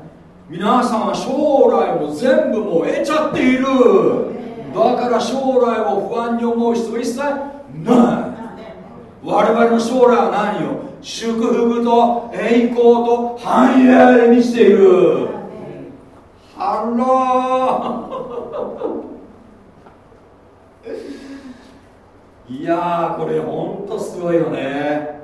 皆さんは将来も全部もう得ちゃっている。だから将来を不安に思う必要一切ない。我々の将来は何よ？祝福と栄光と繁栄で満ちている。ハローいやこれほんとすごいよね。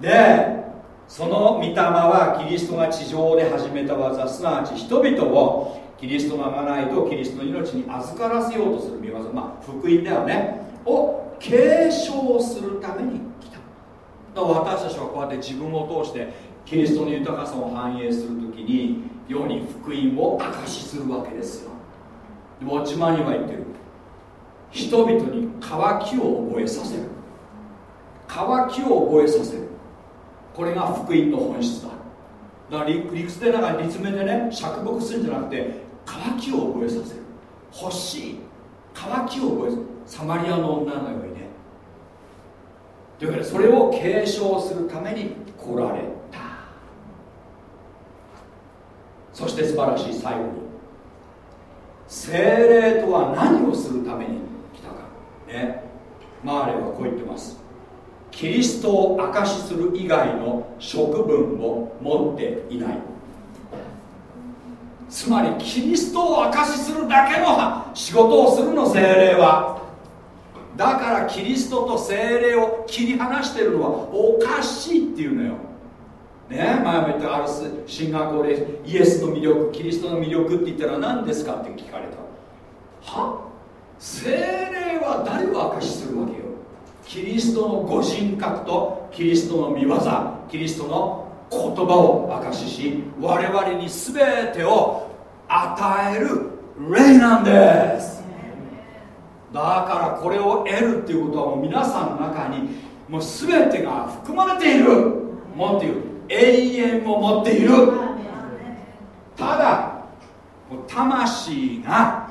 でその御霊はキリストが地上で始めた技すなわち人々をキリストががないとキリストの命に預からせようとする御業。まあ福音だよね。を継承するために来た。だから私たちはこうやって自分を通してキリストの豊かさを反映するときに世に福音を証しするわけですよ。でウォッチマンには言ってる。人々に渇きを覚えさせる。渇きを覚えさせる。これが福音の本質だ。だから理屈でなんか立命でね釈木するんじゃなくて渇きを覚えさせる。欲しい。渇きを覚えさせる。サマリアの女のようにね。というわけでそれを継承するために来られた。そして素晴らしい最後に精霊とは何をするために来たか。ね。マーレはこう言ってます。キリストを証しする以外の職分を持っていない。つまりキリストを証しするだけの仕事をするの精霊は。だからキリストと精霊を切り離してるのはおかしいっていうのよ。ね前も言ったアルス進学校でイエスの魅力キリストの魅力って言ったら何ですかって聞かれた。は？精霊は誰を証しするわけよ。キリストのご人格とキリストの見業キリストの言葉を証しし我々に全てを与える霊なんです。からこれを得るっていうことはもう皆さんの中にもう全てが含まれている。持っている永遠を持っている。ただもう魂が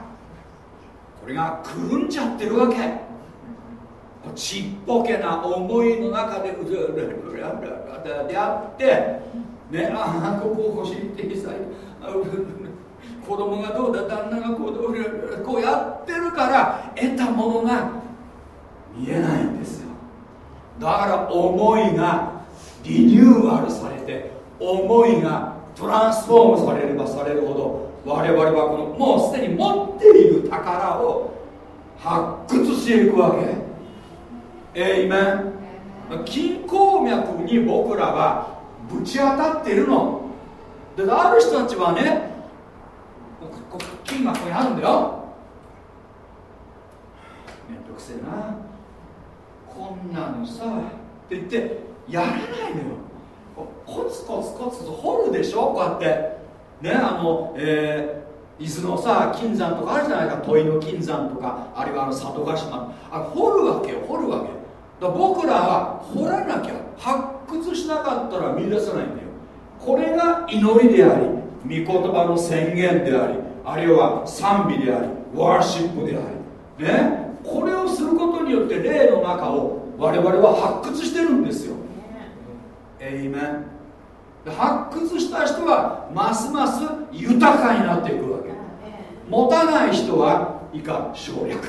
これがくるんじゃってるわけ。ちっぽけな思いの中でうずうずうずであってねああここ欲しいってさ子供がどうだ旦那がこうどうこうやってるから得たものが見えないんですよ。だから思いがリニューアルされて思いがトランスフォームされればされるほど我々はこのもうすでに持っている宝を発掘していくわけ。えいめん金鉱脈に僕らはぶち当たっているの。である人たちはね金がここにあるんだよ。めんどくせえな。こんなのさって言ってやらないのよ。コツコツコツと掘るでしょ？こうやって。ねあのえー、伊豆のさ金山とかあるじゃないか。問いの金山とか。あるいはあの佐渡島。あ掘るわけよ掘るわけ。だ僕らは掘らなきゃ発掘しなかったら見出せないんだよ。これが祈りであり御言葉の宣言でありあるいは賛美でありワーシップであり。ね？これをすることによって霊の中を我々は発掘してるんですよ。エイメン発掘した人はますます豊かになっていくわけ。持たない人は以下省略。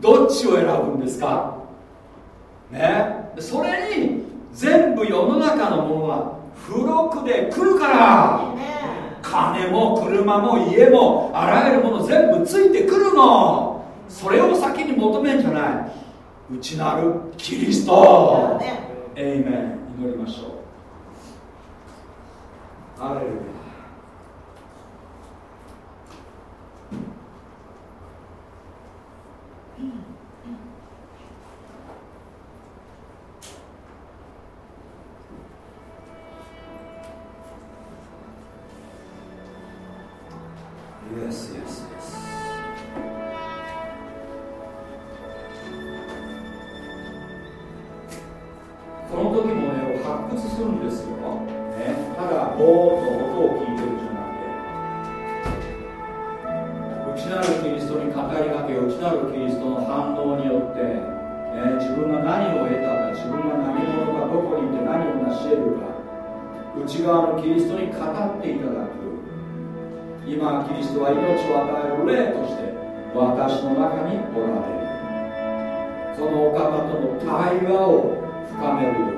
どっちを選ぶんですか？ね？それに全部世の中のものは付録で来るから金も車も家もあらゆるもの全部ついてくるの。それを先に求めんじゃない。内なるキリスト。エイメン。祈りましょう。アレルヤ Yes, の時もね、発掘するんですよ。ね、ただ、ぼーっと音を聞いてるんじゃなくて、内なるキリストに語りかけ、内なるキリストの反応によって、ね、自分が何を得たか、自分が何者か、どこにいて何を成し得るか、内側のキリストに語っていただく。今キリストは命を与える霊として私の中におられる。そのお方との対話を深める。よう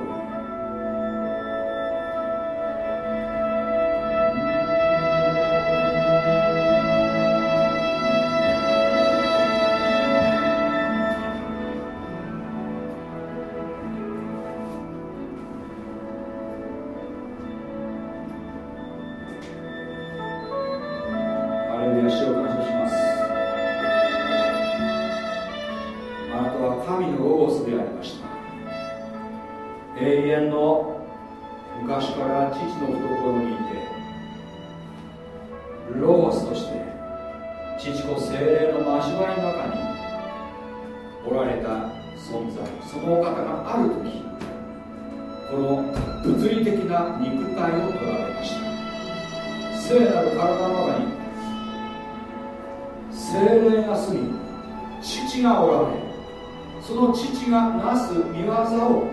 なす見業を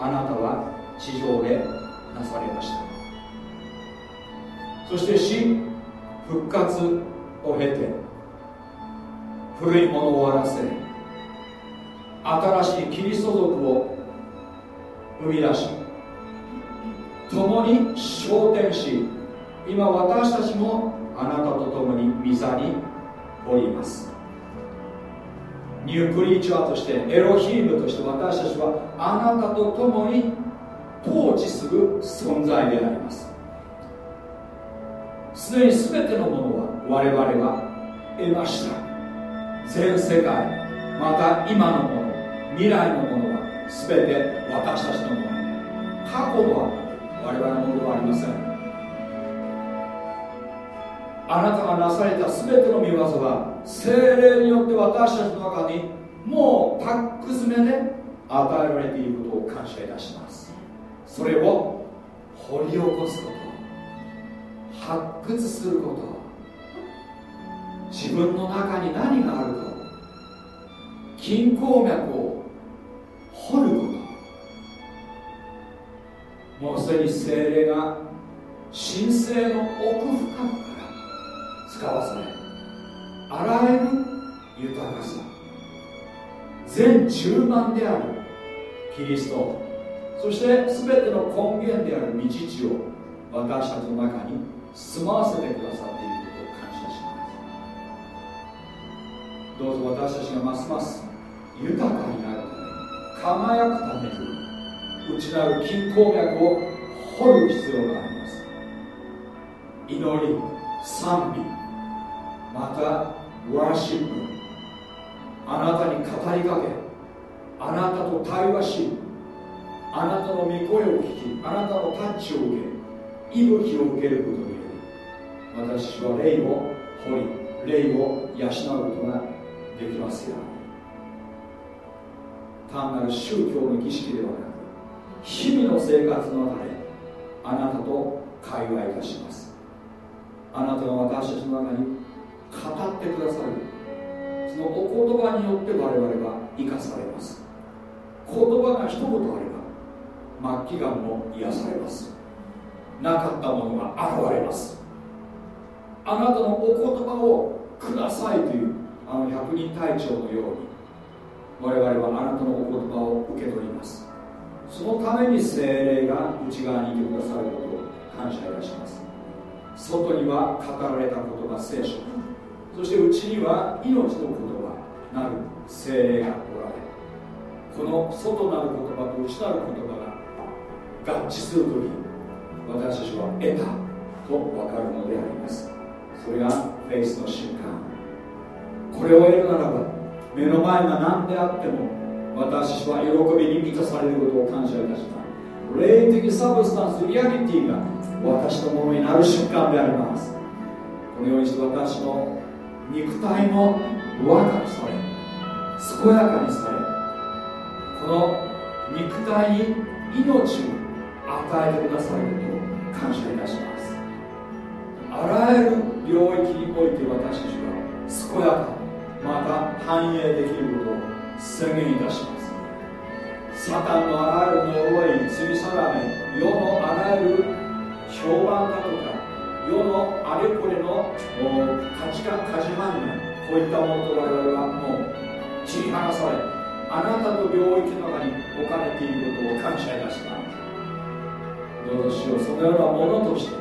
あなたは地上でなされました。そして死復活を経て古いものを終わらせ新しいキリスト族を生み出し共に昇天し今私たちもあなたと共に御座におります。ニュークリーチャーとしてエロヒームとして私たちはあなたと共に統治する存在であります。すでに全てのものは我々は得ました。全世界また今のもの未来のものは全て私たちのもの。過去は我々のものではありません。あなたがなされた全ての見業は精霊によって私たちの中にもうタック詰めで与えられていることを感謝いたします。それを掘り起こすこと発掘すること自分の中に何があるか金鉱脈を掘ること。もうすでに精霊が神聖の奥深くから使わされあらゆる豊かさ全十万である。キリスト。そして全ての根源である道地を私たちの中に住まわせてくださっていることを感謝します。どうぞ私たちがますます豊かになるため輝くために内なる金鉱脈を掘る必要があります。祈り賛美またワーシップあなたに語りかけあなたと対話しあなたの御声を聞きあなたのタッチを受け息吹を受けることにより私は霊を掘り霊を養うことができますよ単なる宗教の儀式ではなく日々の生活の中であなたと会話いたします。あなたが私たちの中に語ってくださる。そのお言葉によって我々は生かされます。言葉が一言あれば末期がんも癒されます。なかったものが現れます。あなたのお言葉をくださいというあの百人隊長のように我々はあなたのお言葉を受け取ります。そのために精霊が内側にいてくださることを感謝いたします。外には語られた言葉聖書そして内には命の言葉なる精霊がおられこの外なる言葉と内なる言葉が合致するとき私たちは得たと分かるのであります。それがフェイスの瞬間。これを得るならば目の前が何であっても私は喜びに満たされることを感謝いたします。霊的 substance reality が私のものになる瞬間であります。このようにして私の肉体も若くされ健やかにされこの肉体に命を与えてくださることを感謝いたしますあらゆる領域において私たちは健やかまた繁栄できることを宣言いたしますサタンのあらゆる呪い罪定め世のあらゆる評判だとか世のあれこれの価値観価値判断こういったものと我々はもう切り離されあなたの領域の中に置かれていることを感謝いたします。どうぞしよう。そのようなものとして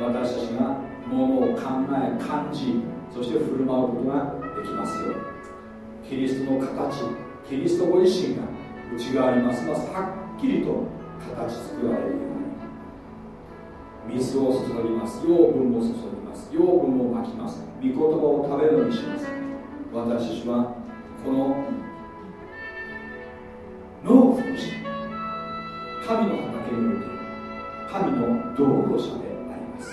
私たちがものを考え感じそして振る舞うことができますよキリストの形キリストご自身が内側にますますはっきりと形作られる。よう水を注ぎます。養分を注ぎます。養分をまきます。御言葉を食べるようにします。私たちはこの農夫として神の畑において神の道路者であります。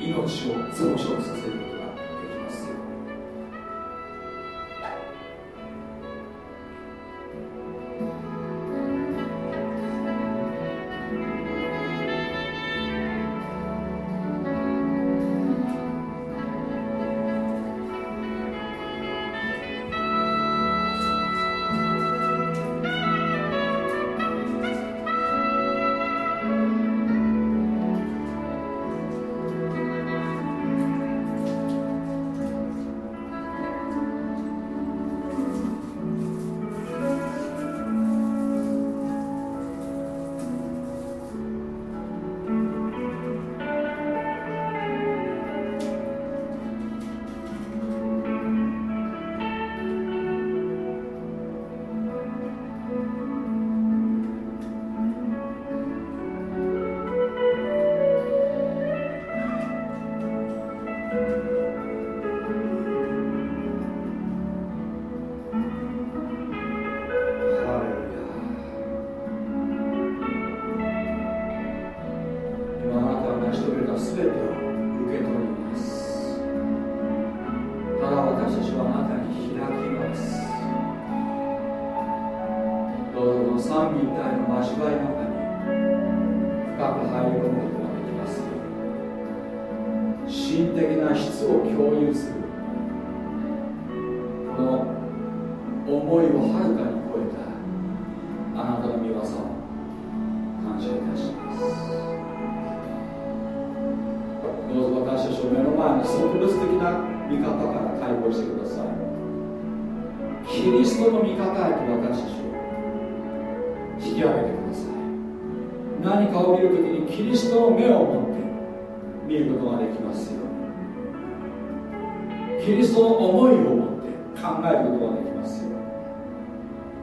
命を増殖させる。の思いをはるかに超えたあなたの御業を感謝いたしますどうぞ私たちを目の前の植物的な見方から解放してください。キリストの見方へと私たちを引き上げてください。何かを見るときにキリストの目を持って見ることができますように。キリストの思いを持って。考えることができますよ。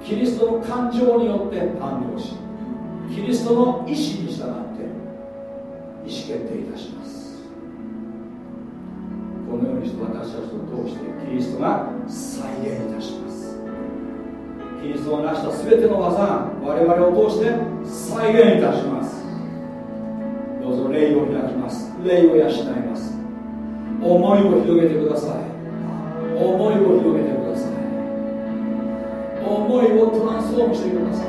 キリストの感情によって反応しキリストの意志に従って意思決定いたします。このようにして私たちを通してキリストが再現いたします。キリストが成した全ての技我々を通して再現いたします。どうぞ霊を開きます。霊を養います。思いを広げてください。思いを広げてください。思いをトランスフォームしてください。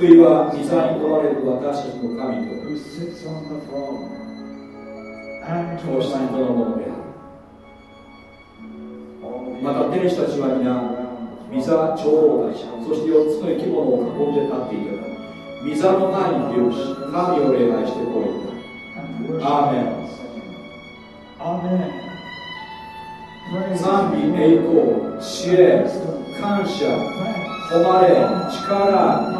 救いは膝におられる私たちの神と。子羊とのものであるまた天使たちは皆御座長老たちそして4つの生き物を囲んで立っていた。から御座の前に手をし神を礼拝してこう言ったアーメン。賛美栄光知恵感謝誉れ力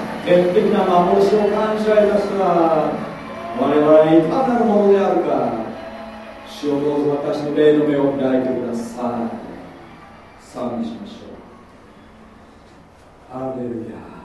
天的な幻を感謝いたします。我々いかなるものであるか。主をどうぞ私の霊の目を開いてください。賛美しましょう。アレルヤ。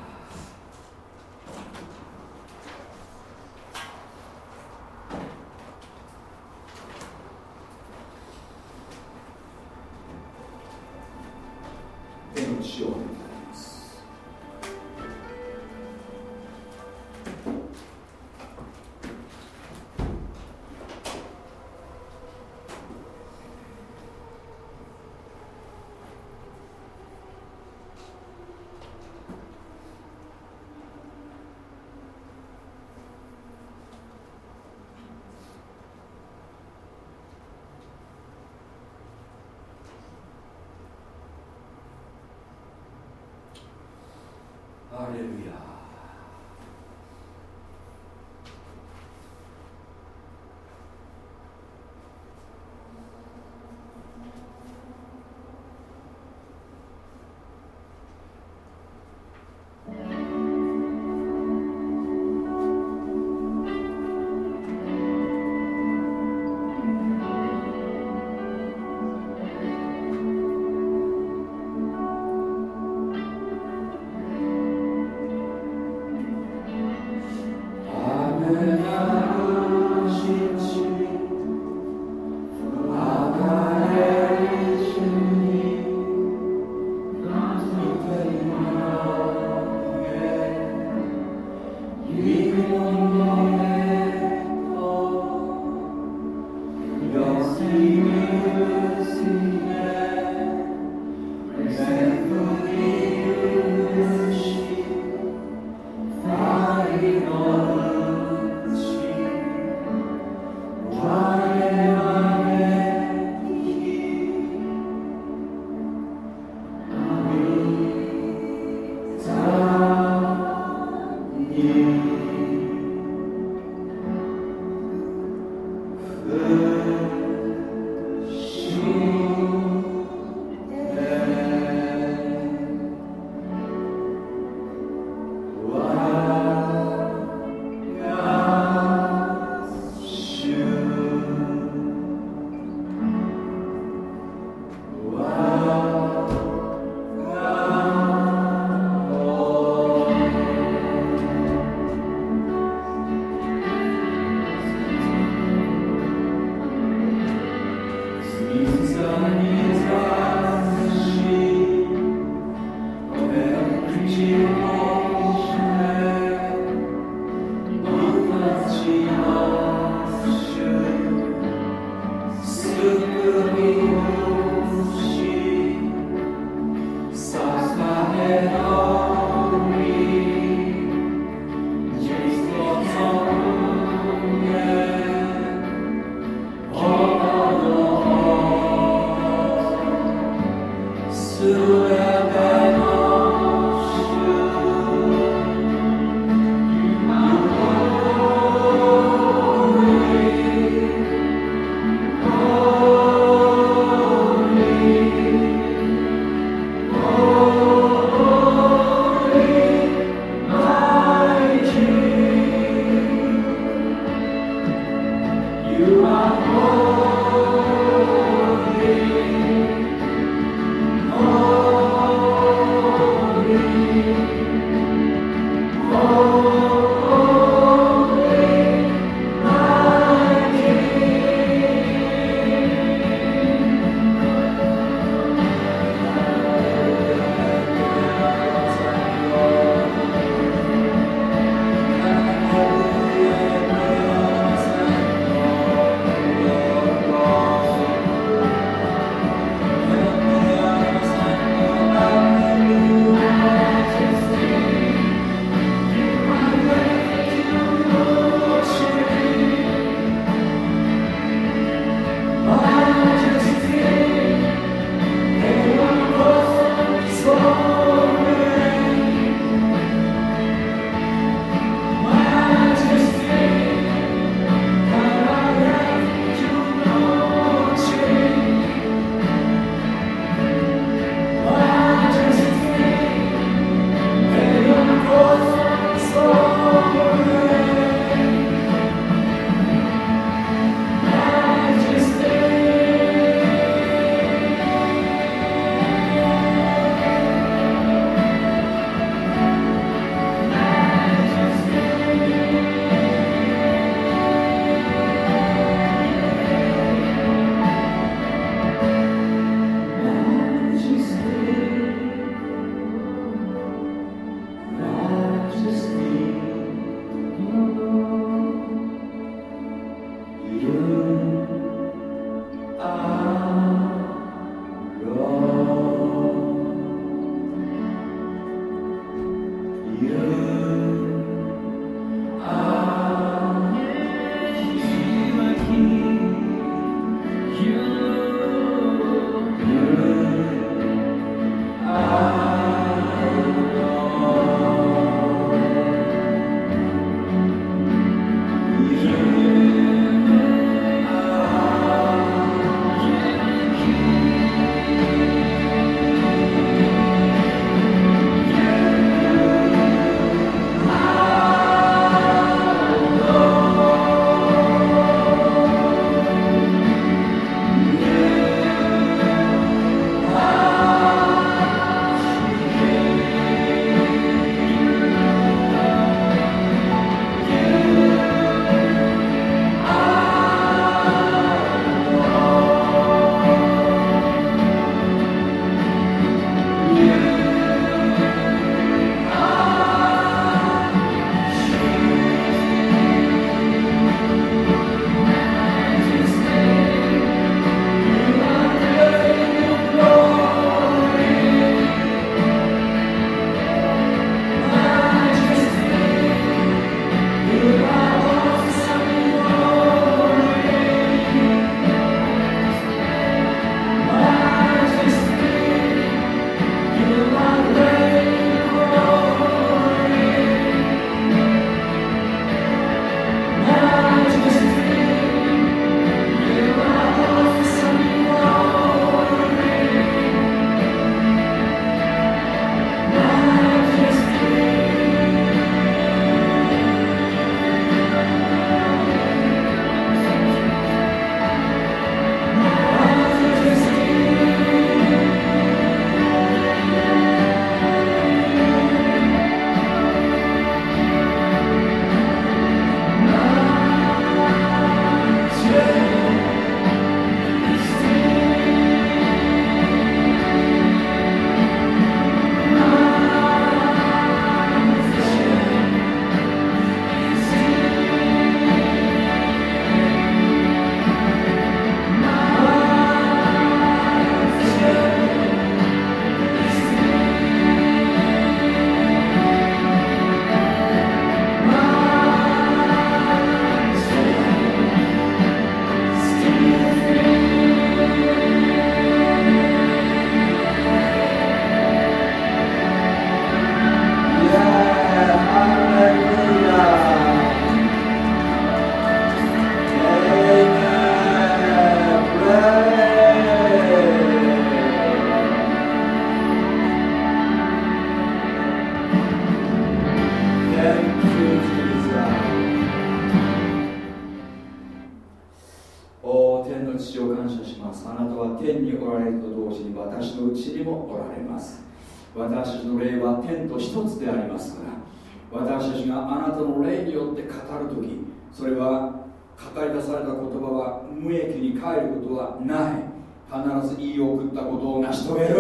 ちがあなたの霊によって語るときそれは語り出された言葉は無益に帰ることはない。必ず言い送ったことを成し遂げる。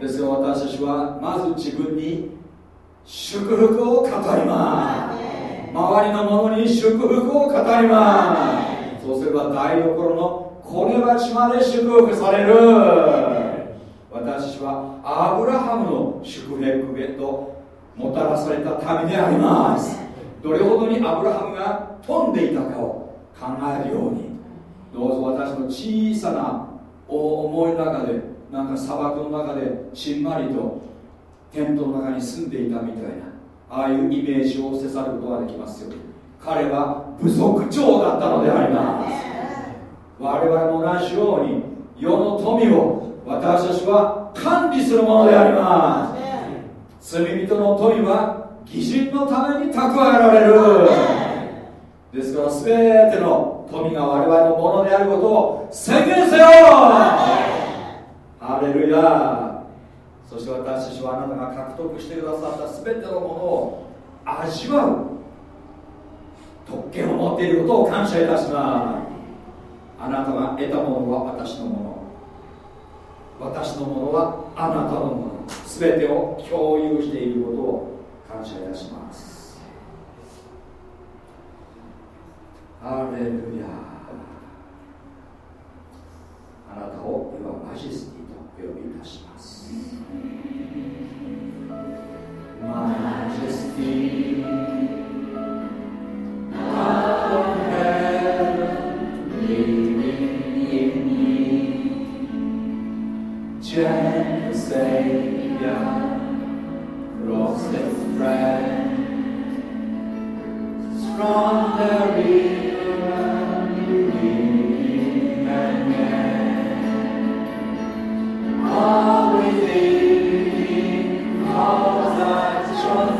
ですが私たちはまず自分に祝福を語ります。周りの者に祝福を語ります。そうすれば台所のこれ鉢まで祝福される。私はアブラハムの祝福へともたらされた民であります。どれほどにアブラハムが飛んでいたかを考えるようにどうぞ私の小さな思いの中でなんか砂漠の中でしんまりとテントの中に住んでいたみたいなああいうイメージをせざることができますよ。彼は部族長だったのであります。我々も同じように世の富を私たちは管理するものであります。罪人の富は義人のために蓄えられる。ですから全ての富が我々のものであることを宣言せよ。ハレルヤ。そして私たちはあなたが獲得してくださった全てのものを味わう。特権を持っていることを感謝いたします。あなたが得たものは私のもの。私のものはあなたのもの。全てを共有していることを感謝いたします。ハレルヤあなたをではマジェスティと呼びいたします。Majesty, God of heaven, Chen Savior, Rose's friend, the river and living again. How we living, how that shall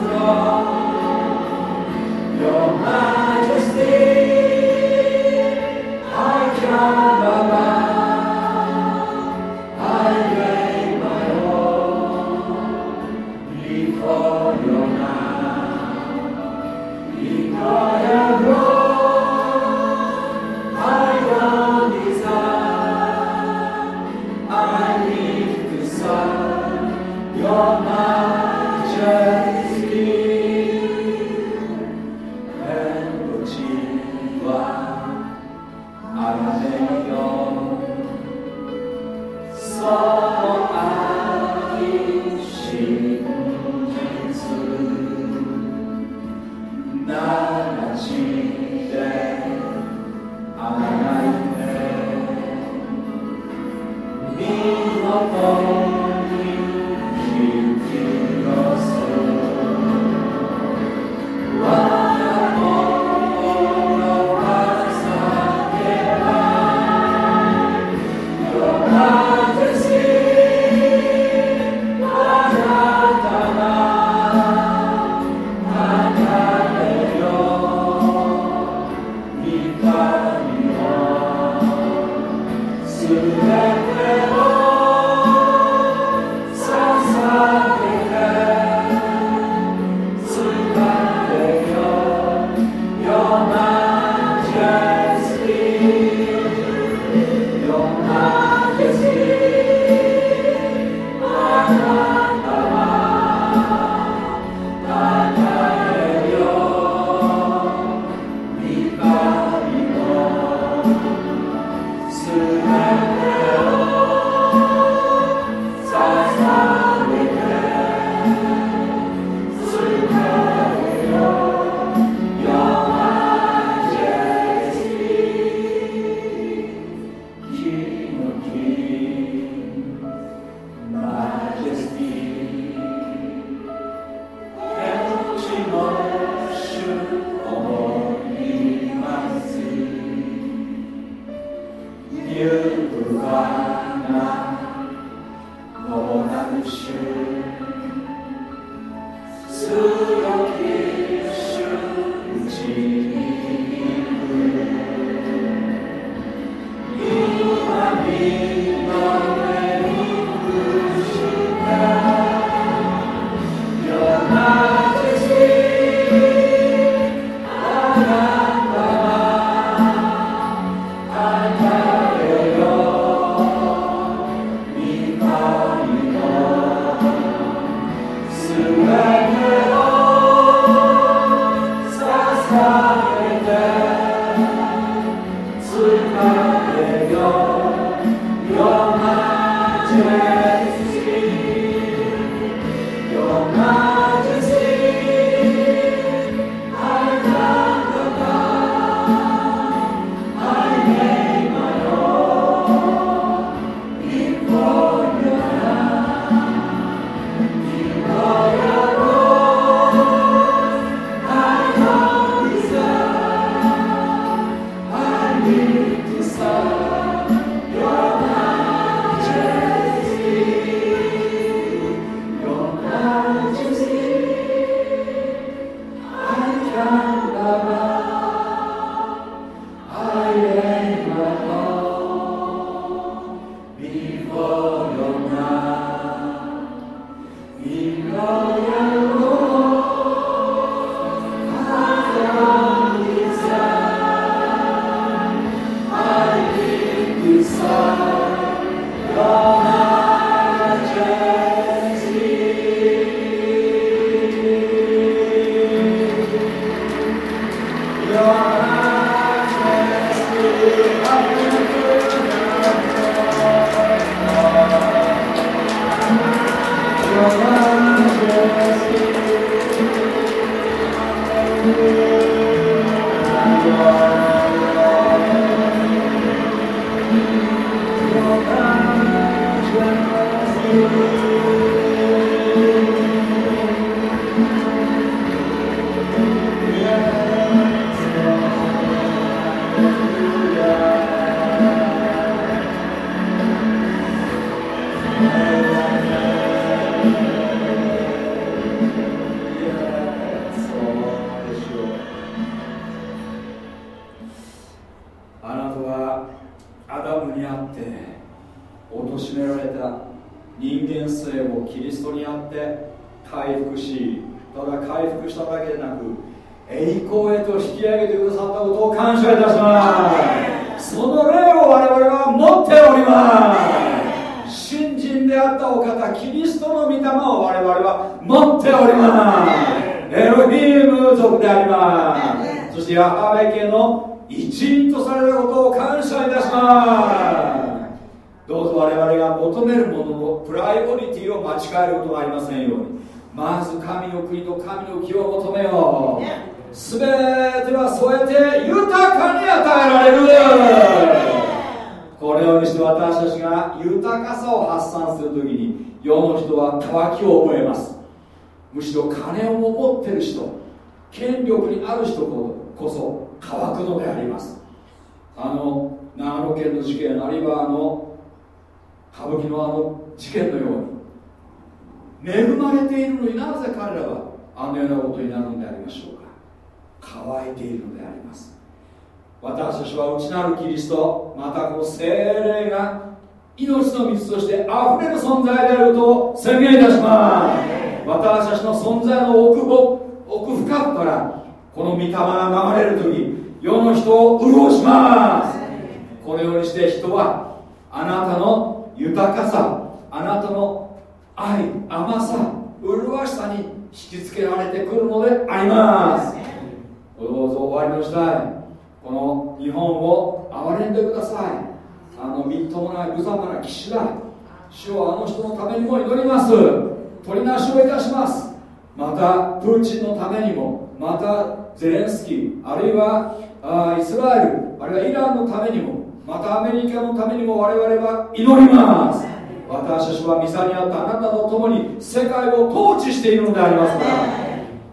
祈ります。私たちはミサにあったあなたと共に世界を統治しているのでありますから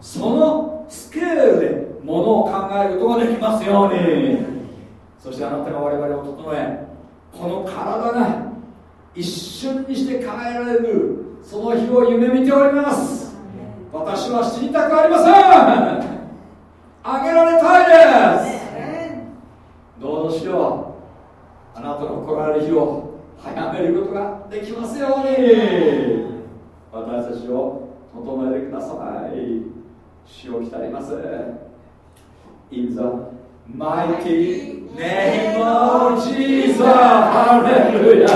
そのスケールでものを考えることができますように。そしてあなたが我々を整えこの体が一瞬にして変えられるその日を夢見ております。私は死にたくありません。あげられたいです。どうぞしよう。あなたの来られる日を早めることができますように私たちを整えてください主を鍛えます In the mighty name of Jesus Hallelujah